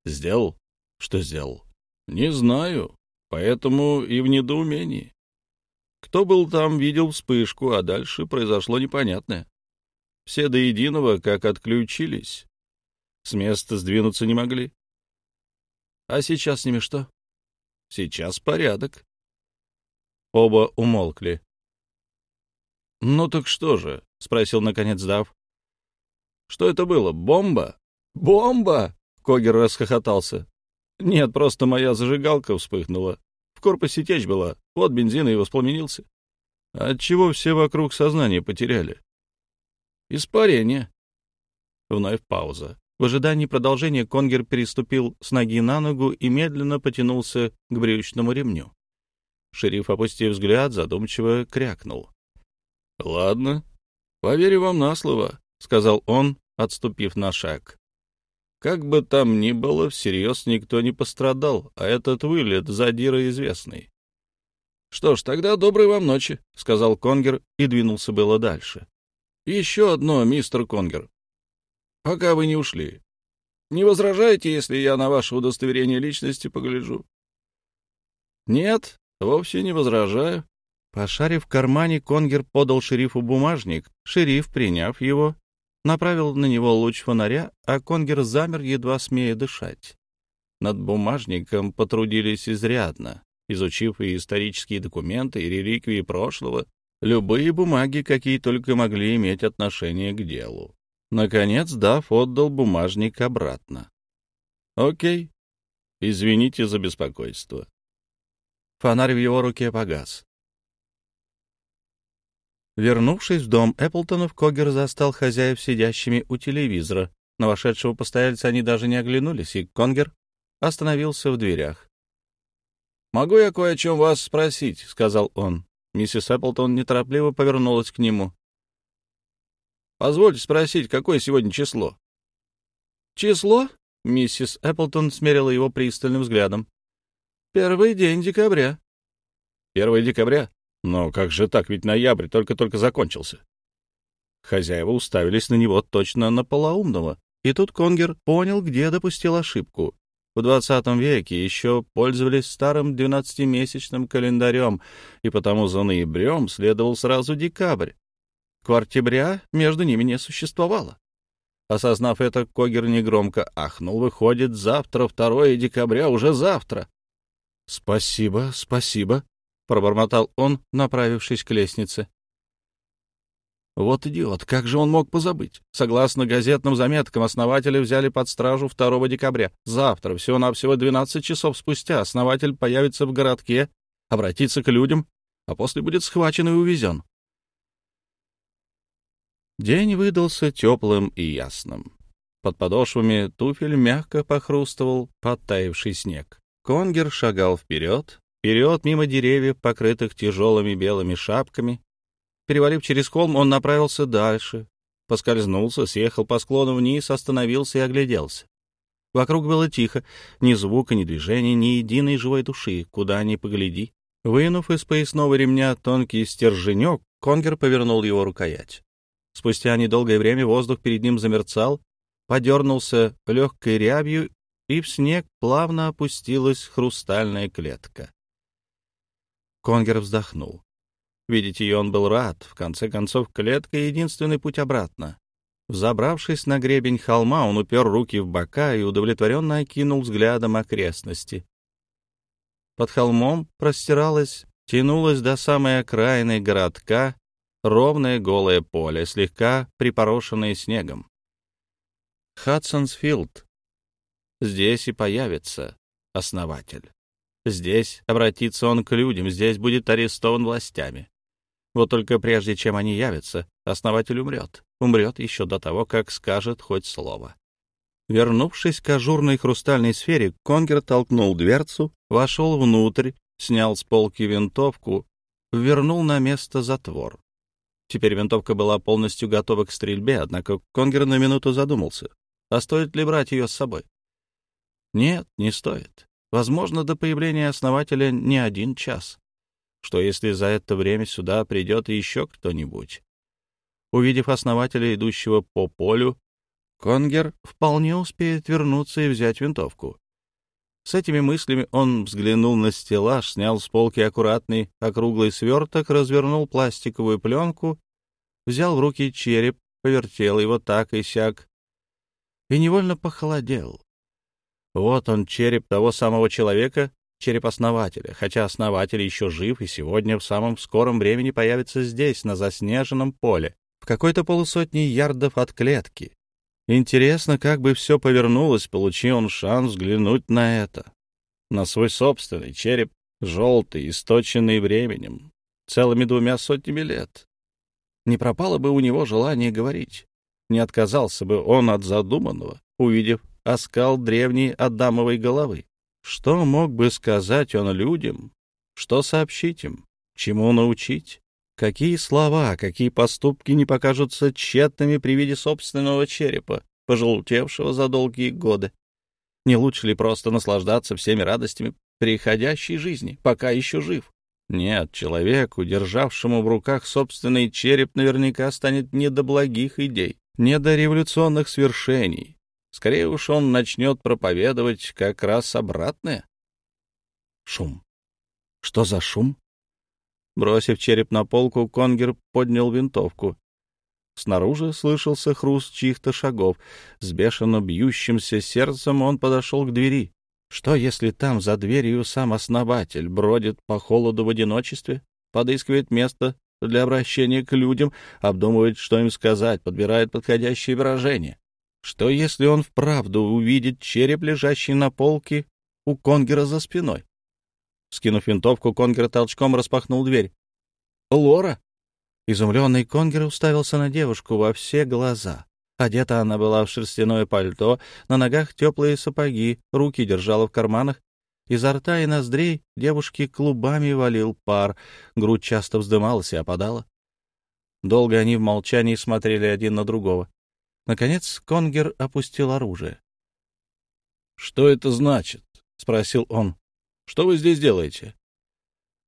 Сделал? Что сделал? Не знаю, поэтому и в недоумении. Кто был там, видел вспышку, а дальше произошло непонятное. Все до единого, как отключились. С места сдвинуться не могли. А сейчас с ними что? Сейчас порядок. Оба умолкли. «Ну так что же?» — спросил наконец Дав. «Что это было? Бомба?» «Бомба!» — Когер расхохотался. «Нет, просто моя зажигалка вспыхнула. В корпусе течь была. Вот бензин и воспламенился. Отчего все вокруг сознание потеряли?» «Испарение». Вновь пауза. В ожидании продолжения Конгер переступил с ноги на ногу и медленно потянулся к брючному ремню. Шериф, опустив взгляд, задумчиво крякнул. — Ладно, поверю вам на слово, — сказал он, отступив на шаг. Как бы там ни было, всерьез никто не пострадал, а этот вылет задира известный. — Что ж, тогда доброй вам ночи, — сказал Конгер и двинулся было дальше. — Еще одно, мистер Конгер, пока вы не ушли. Не возражаете, если я на ваше удостоверение личности погляжу? Нет, вовсе не возражаю. Пошарив в кармане, Конгер подал шерифу бумажник. Шериф, приняв его, направил на него луч фонаря, а Конгер замер, едва смея дышать. Над бумажником потрудились изрядно, изучив и исторические документы, и реликвии прошлого, любые бумаги, какие только могли иметь отношение к делу. Наконец Дафф отдал бумажник обратно. «Окей. Извините за беспокойство». Фонарь в его руке погас. Вернувшись в дом Эпплтонов, Когер застал хозяев сидящими у телевизора. На вошедшего постояльца они даже не оглянулись, и Конгер остановился в дверях. «Могу я кое о чем вас спросить?» — сказал он. Миссис Эпплтон неторопливо повернулась к нему. Позвольте спросить, какое сегодня число?» «Число?» — миссис Эпплтон смерила его пристальным взглядом. «Первый день декабря». «Первый декабря? Но как же так, ведь ноябрь только-только закончился». Хозяева уставились на него точно на полоумного, и тут Конгер понял, где допустил ошибку. В двадцатом веке еще пользовались старым двенадцатимесячным календарем, и потому за ноябрем следовал сразу декабрь. Квартибря между ними не существовало. Осознав это, Когер негромко ахнул. Выходит, завтра, 2 декабря, уже завтра. — Спасибо, спасибо, — пробормотал он, направившись к лестнице. Вот идиот, как же он мог позабыть? Согласно газетным заметкам, основатели взяли под стражу 2 декабря. Завтра, всего-навсего 12 часов спустя, основатель появится в городке, обратится к людям, а после будет схвачен и увезен. День выдался теплым и ясным. Под подошвами туфель мягко похрустывал подтаявший снег. Конгер шагал вперед, вперед мимо деревьев, покрытых тяжелыми белыми шапками. Перевалив через холм, он направился дальше. Поскользнулся, съехал по склону вниз, остановился и огляделся. Вокруг было тихо, ни звука, ни движения, ни единой живой души, куда ни погляди. Вынув из поясного ремня тонкий стерженек, Конгер повернул его рукоять. Спустя недолгое время воздух перед ним замерцал, подернулся легкой рябью, и в снег плавно опустилась хрустальная клетка. Конгер вздохнул. Видеть ее он был рад. В конце концов, клетка — единственный путь обратно. Взобравшись на гребень холма, он упер руки в бока и удовлетворенно окинул взглядом окрестности. Под холмом простиралась, тянулась до самой окраины городка ровное голое поле, слегка припорошенное снегом. Хадсонсфилд. Здесь и появится основатель. Здесь обратится он к людям, здесь будет арестован властями. Вот только прежде чем они явятся, основатель умрет. Умрет еще до того, как скажет хоть слово. Вернувшись к ажурной хрустальной сфере, Конгер толкнул дверцу, вошел внутрь, снял с полки винтовку, вернул на место затвор. Теперь винтовка была полностью готова к стрельбе, однако Конгер на минуту задумался, а стоит ли брать ее с собой. Нет, не стоит. Возможно, до появления основателя не один час. Что если за это время сюда придет еще кто-нибудь? Увидев основателя, идущего по полю, Конгер вполне успеет вернуться и взять винтовку. С этими мыслями он взглянул на стеллаж, снял с полки аккуратный округлый сверток, развернул пластиковую пленку, взял в руки череп повертел его так и сяк и невольно похолодел. Вот он, череп того самого человека, череп основателя, хотя основатель еще жив и сегодня в самом скором времени появится здесь, на заснеженном поле, в какой-то полусотни ярдов от клетки. Интересно, как бы все повернулось, получи он шанс взглянуть на это. На свой собственный череп, желтый, источенный временем, целыми двумя сотнями лет. Не пропало бы у него желание говорить. Не отказался бы он от задуманного, увидев оскал древней Адамовой головы. Что мог бы сказать он людям? Что сообщить им? Чему научить? Какие слова, какие поступки не покажутся тщетными при виде собственного черепа, пожелтевшего за долгие годы? Не лучше ли просто наслаждаться всеми радостями приходящей жизни, пока еще жив? Нет, человеку, державшему в руках собственный череп, наверняка станет не до благих идей, не до революционных свершений. Скорее уж он начнет проповедовать как раз обратное. Шум. Что за шум? Бросив череп на полку, Конгер поднял винтовку. Снаружи слышался хруст чьих-то шагов. С бешено бьющимся сердцем он подошел к двери. Что, если там, за дверью, сам основатель бродит по холоду в одиночестве, подыскивает место для обращения к людям, обдумывает, что им сказать, подбирает подходящие выражения? Что, если он вправду увидит череп, лежащий на полке у Конгера за спиной? Скинув винтовку, Конгер толчком распахнул дверь. «Лора!» Изумленный Конгер уставился на девушку во все глаза. Одета она была в шерстяное пальто, на ногах теплые сапоги, руки держала в карманах. Изо рта и ноздрей девушки клубами валил пар, грудь часто вздымалась и опадала. Долго они в молчании смотрели один на другого. Наконец Конгер опустил оружие. — Что это значит? — спросил он. — Что вы здесь делаете?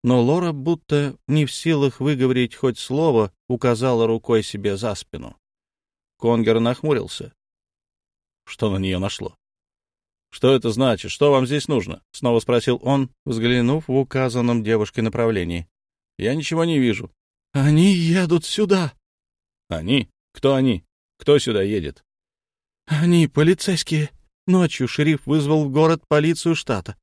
Но Лора, будто не в силах выговорить хоть слово, указала рукой себе за спину. Конгер нахмурился. Что на нее нашло? «Что это значит? Что вам здесь нужно?» — снова спросил он, взглянув в указанном девушкой направлении. «Я ничего не вижу». «Они едут сюда». «Они? Кто они? Кто сюда едет?» «Они полицейские. Ночью шериф вызвал в город полицию штата.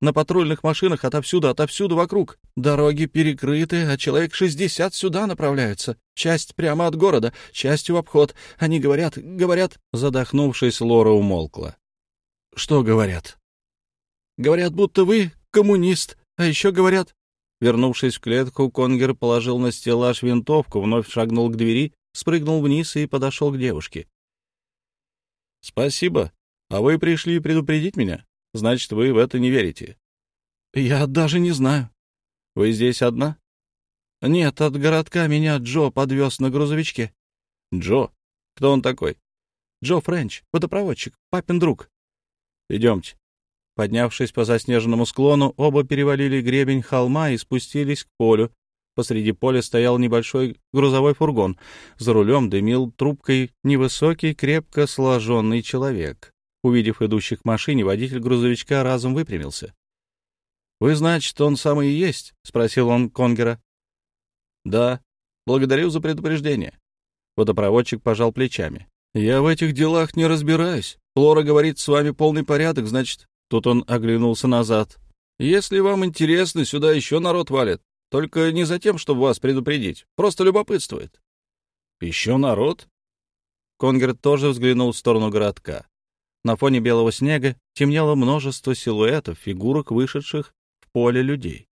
На патрульных машинах отовсюду, отовсюду вокруг. Дороги перекрыты, а человек шестьдесят сюда направляются. Часть прямо от города, часть в обход. Они говорят, говорят...» Задохнувшись, Лора умолкла. «Что говорят?» «Говорят, будто вы коммунист, а еще говорят...» Вернувшись в клетку, Конгер положил на стеллаж винтовку, вновь шагнул к двери, спрыгнул вниз и подошел к девушке. «Спасибо. А вы пришли предупредить меня?» Значит, вы в это не верите. Я даже не знаю. Вы здесь одна? Нет, от городка меня Джо подвез на грузовичке. Джо? Кто он такой? Джо Френч, водопроводчик, папин друг. Идемте. Поднявшись по заснеженному склону, оба перевалили гребень холма и спустились к полю. Посреди поля стоял небольшой грузовой фургон. За рулем дымил трубкой невысокий, крепко сложенный человек. Увидев идущих к машине, водитель грузовичка разом выпрямился. — Вы, значит, он самый и есть? — спросил он Конгера. — Да. Благодарю за предупреждение. Водопроводчик пожал плечами. — Я в этих делах не разбираюсь. Лора говорит, с вами полный порядок, значит... Тут он оглянулся назад. — Если вам интересно, сюда еще народ валит. Только не за тем, чтобы вас предупредить. Просто любопытствует. — Еще народ? Конгер тоже взглянул в сторону городка. На фоне белого снега темнело множество силуэтов, фигурок, вышедших в поле людей.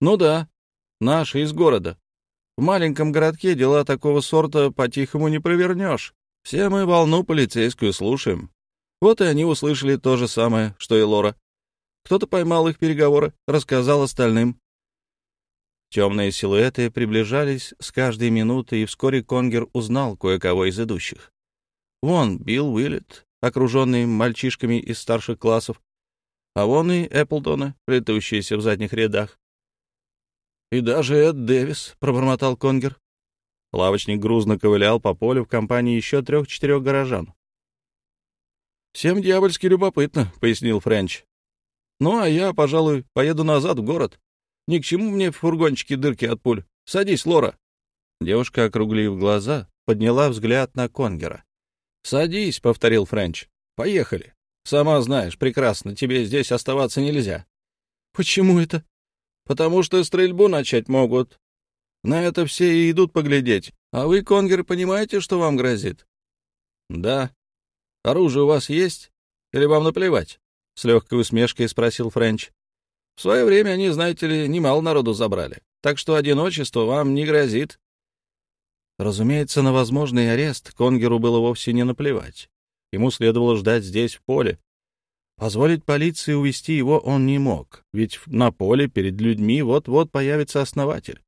Ну да, наши из города. В маленьком городке дела такого сорта по-тихому не провернешь. Все мы волну полицейскую слушаем. Вот и они услышали то же самое, что и Лора. Кто-то поймал их переговоры, рассказал остальным. Темные силуэты приближались с каждой минутой, и вскоре Конгер узнал кое-кого из идущих. Вон Билл Уиллет, окруженный мальчишками из старших классов, а вон и Эпплтоны, плетущиеся в задних рядах. — И даже Эд Дэвис, — пробормотал Конгер. Лавочник грузно ковылял по полю в компании еще трех-четырех горожан. — Всем дьявольски любопытно, — пояснил Френч. — Ну, а я, пожалуй, поеду назад в город. Ни к чему мне в фургончике дырки от пуль. Садись, Лора. Девушка, округлив глаза, подняла взгляд на Конгера. «Садись», — повторил Френч. «Поехали. Сама знаешь, прекрасно, тебе здесь оставаться нельзя». «Почему это?» «Потому что стрельбу начать могут. На это все и идут поглядеть. А вы, Конгер, понимаете, что вам грозит?» «Да. Оружие у вас есть? Или вам наплевать?» — с легкой усмешкой спросил Френч. «В свое время они, знаете ли, немало народу забрали, так что одиночество вам не грозит». Разумеется, на возможный арест Конгеру было вовсе не наплевать. Ему следовало ждать здесь, в поле. Позволить полиции увести его он не мог, ведь на поле перед людьми вот-вот появится основатель.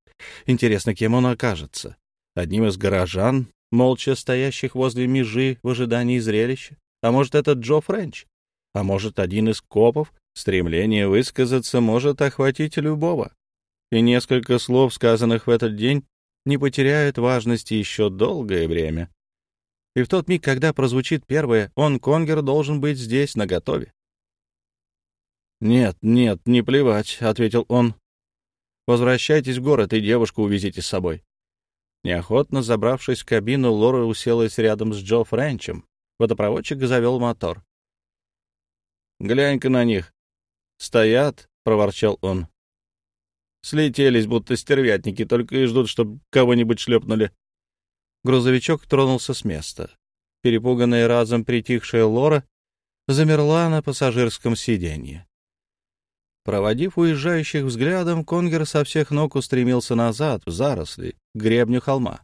Интересно, кем он окажется? Одним из горожан, молча стоящих возле межи в ожидании зрелища? А может, это Джо Френч? А может, один из копов? Стремление высказаться может охватить любого. И несколько слов, сказанных в этот день, не потеряют важности еще долгое время. И в тот миг, когда прозвучит первое, он, Конгер, должен быть здесь, наготове. «Нет, нет, не плевать», — ответил он. «Возвращайтесь в город и девушку увезите с собой». Неохотно забравшись в кабину, Лора уселась рядом с Джо Френчем. Водопроводчик завел мотор. «Глянь-ка на них!» «Стоят!» — проворчал он. «Слетелись, будто стервятники, только и ждут, чтобы кого-нибудь шлепнули». Грузовичок тронулся с места. Перепуганная разом притихшая Лора замерла на пассажирском сиденье. Проводив уезжающих взглядом, Конгер со всех ног устремился назад, в заросли, к гребню холма.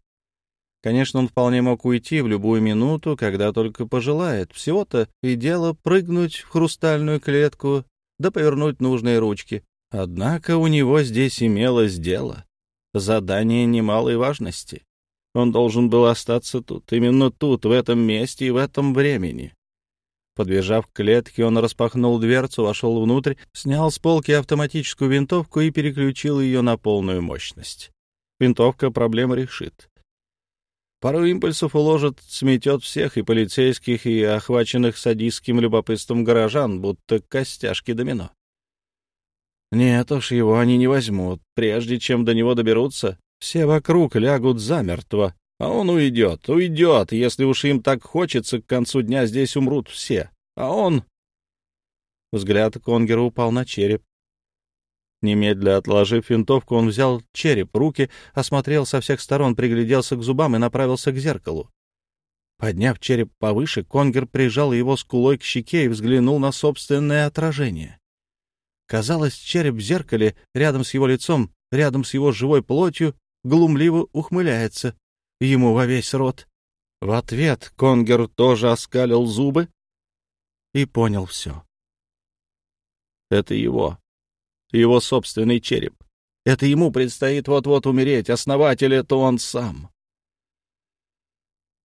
Конечно, он вполне мог уйти в любую минуту, когда только пожелает. Всего-то и дело прыгнуть в хрустальную клетку, да повернуть нужные ручки. Однако у него здесь имелось дело. Задание немалой важности. Он должен был остаться тут, именно тут, в этом месте и в этом времени. Подбежав к клетке, он распахнул дверцу, вошел внутрь, снял с полки автоматическую винтовку и переключил ее на полную мощность. Винтовка проблему решит. Пару импульсов уложит, сметет всех, и полицейских, и охваченных садистским любопытством горожан, будто костяшки домино. Нет уж, его они не возьмут. Прежде чем до него доберутся, все вокруг лягут замертво, а он уйдет, уйдет. Если уж им так хочется, к концу дня здесь умрут все. А он... Взгляд Конгера упал на череп. Немедля отложив винтовку, он взял череп руки, осмотрел со всех сторон, пригляделся к зубам и направился к зеркалу. Подняв череп повыше, Конгер прижал его скулой к щеке и взглянул на собственное отражение. Казалось, череп в зеркале, рядом с его лицом, рядом с его живой плотью, глумливо ухмыляется, ему во весь рот. В ответ Конгер тоже оскалил зубы и понял все. Это его, его собственный череп. Это ему предстоит вот-вот умереть, основатель — это он сам.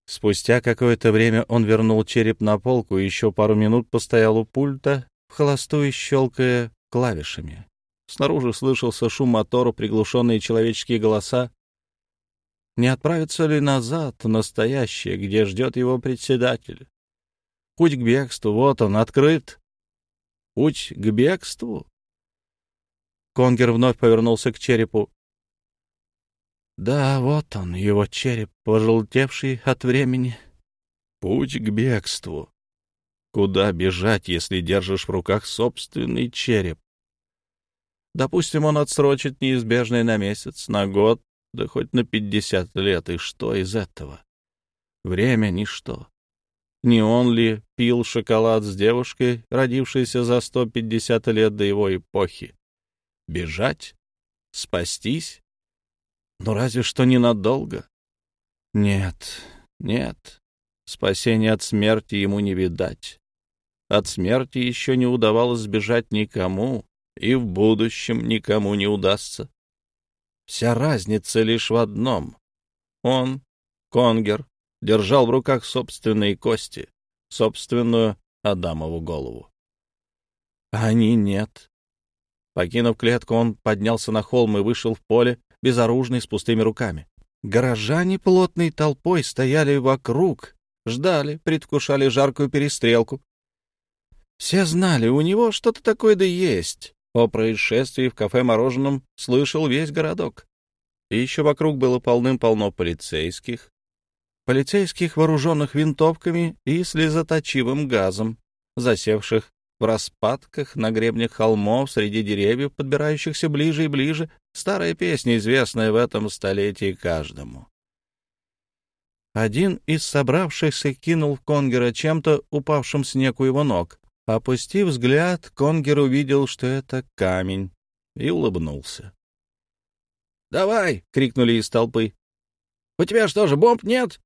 Спустя какое-то время он вернул череп на полку и еще пару минут постоял у пульта, в холостую щелкая клавишами. Снаружи слышался шум мотора, приглушенные человеческие голоса. Не отправится ли назад настоящее, где ждет его председатель? Путь к бегству, вот он, открыт. Путь к бегству? Конгер вновь повернулся к черепу. Да, вот он, его череп, пожелтевший от времени. Путь к бегству. Куда бежать, если держишь в руках собственный череп? Допустим, он отсрочит неизбежное на месяц, на год, да хоть на пятьдесят лет, и что из этого? Время — ничто. Не он ли пил шоколад с девушкой, родившейся за сто пятьдесят лет до его эпохи? Бежать? Спастись? Ну, разве что ненадолго. Нет, нет, спасения от смерти ему не видать. От смерти еще не удавалось сбежать никому, и в будущем никому не удастся. Вся разница лишь в одном. Он, Конгер, держал в руках собственные кости, собственную Адамову голову. А они нет. Покинув клетку, он поднялся на холм и вышел в поле, безоружный, с пустыми руками. Горожане плотной толпой стояли вокруг, ждали, предвкушали жаркую перестрелку. Все знали, у него что-то такое да есть. О происшествии в кафе-мороженом слышал весь городок. И еще вокруг было полным-полно полицейских. полицейских, вооруженных винтовками и слезоточивым газом, засевших в распадках на гребнях холмов среди деревьев, подбирающихся ближе и ближе, старая песня, известная в этом столетии каждому. Один из собравшихся кинул в Конгера чем-то, упавшим снег у его ног. Опустив взгляд, Конгер увидел, что это камень, и улыбнулся. «Давай!» — крикнули из толпы. «У тебя что же, бомб нет?»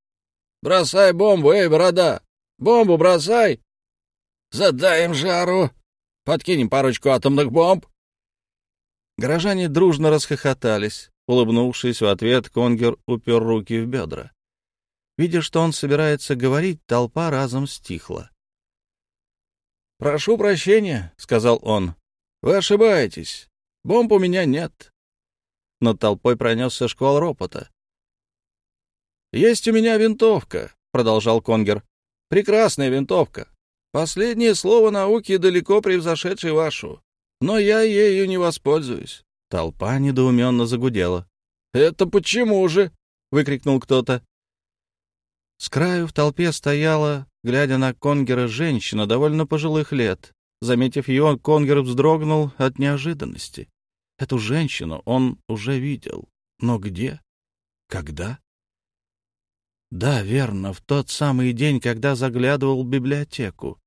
«Бросай бомбу, эй, борода! Бомбу бросай!» «Задаем жару! Подкинем парочку атомных бомб!» Горожане дружно расхохотались. Улыбнувшись в ответ, Конгер упер руки в бедра. Видя, что он собирается говорить, толпа разом стихла. «Прошу прощения», — сказал он. «Вы ошибаетесь. Бомб у меня нет». Над толпой пронесся шквал ропота. «Есть у меня винтовка», — продолжал Конгер. «Прекрасная винтовка. Последнее слово науки, далеко превзошедшей вашу. Но я ею не воспользуюсь». Толпа недоуменно загудела. «Это почему же?» — выкрикнул кто-то. С краю в толпе стояла, глядя на Конгера, женщина довольно пожилых лет. Заметив ее, Конгер вздрогнул от неожиданности. Эту женщину он уже видел. Но где? Когда? Да, верно, в тот самый день, когда заглядывал в библиотеку.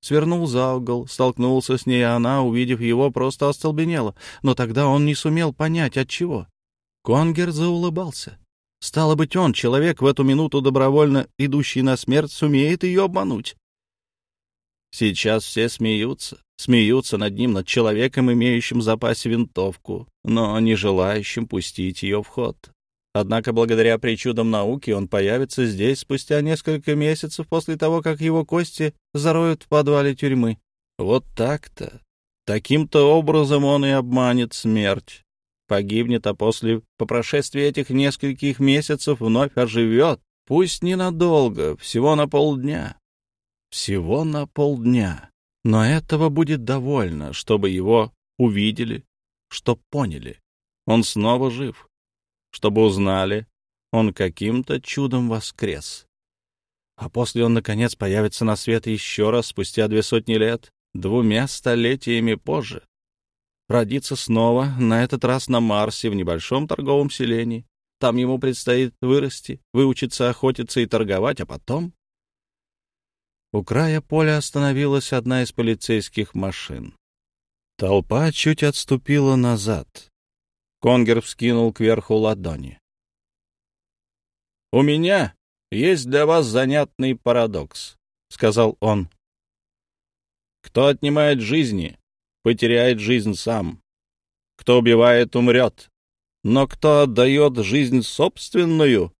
Свернул за угол, столкнулся с ней, а она, увидев его, просто остолбенела. Но тогда он не сумел понять, от чего. Конгер заулыбался. Стало быть, он, человек, в эту минуту добровольно идущий на смерть, сумеет ее обмануть. Сейчас все смеются, смеются над ним, над человеком, имеющим в запасе винтовку, но не желающим пустить ее в ход. Однако благодаря причудам науки он появится здесь спустя несколько месяцев после того, как его кости зароют в подвале тюрьмы. Вот так-то. Таким-то образом он и обманет смерть погибнет, а после, по прошествии этих нескольких месяцев, вновь оживет, пусть ненадолго, всего на полдня. Всего на полдня. Но этого будет довольно, чтобы его увидели, чтоб поняли. Он снова жив. Чтобы узнали, он каким-то чудом воскрес. А после он, наконец, появится на свет еще раз спустя две сотни лет, двумя столетиями позже родиться снова, на этот раз на Марсе, в небольшом торговом селении. Там ему предстоит вырасти, выучиться охотиться и торговать, а потом... У края поля остановилась одна из полицейских машин. Толпа чуть отступила назад. Конгер вскинул кверху ладони. «У меня есть для вас занятный парадокс», — сказал он. «Кто отнимает жизни, потеряет жизнь сам. Кто убивает, умрет. Но кто отдает жизнь собственную,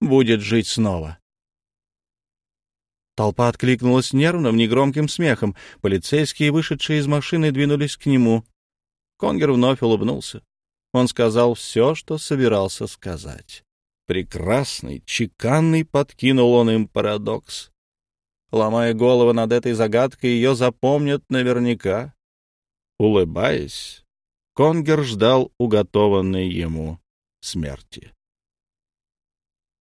будет жить снова. Толпа откликнулась нервным, негромким смехом. Полицейские, вышедшие из машины, двинулись к нему. Конгер вновь улыбнулся. Он сказал все, что собирался сказать. Прекрасный, чеканный подкинул он им парадокс. Ломая голову над этой загадкой, ее запомнят наверняка. Улыбаясь, Конгер ждал уготованной ему смерти.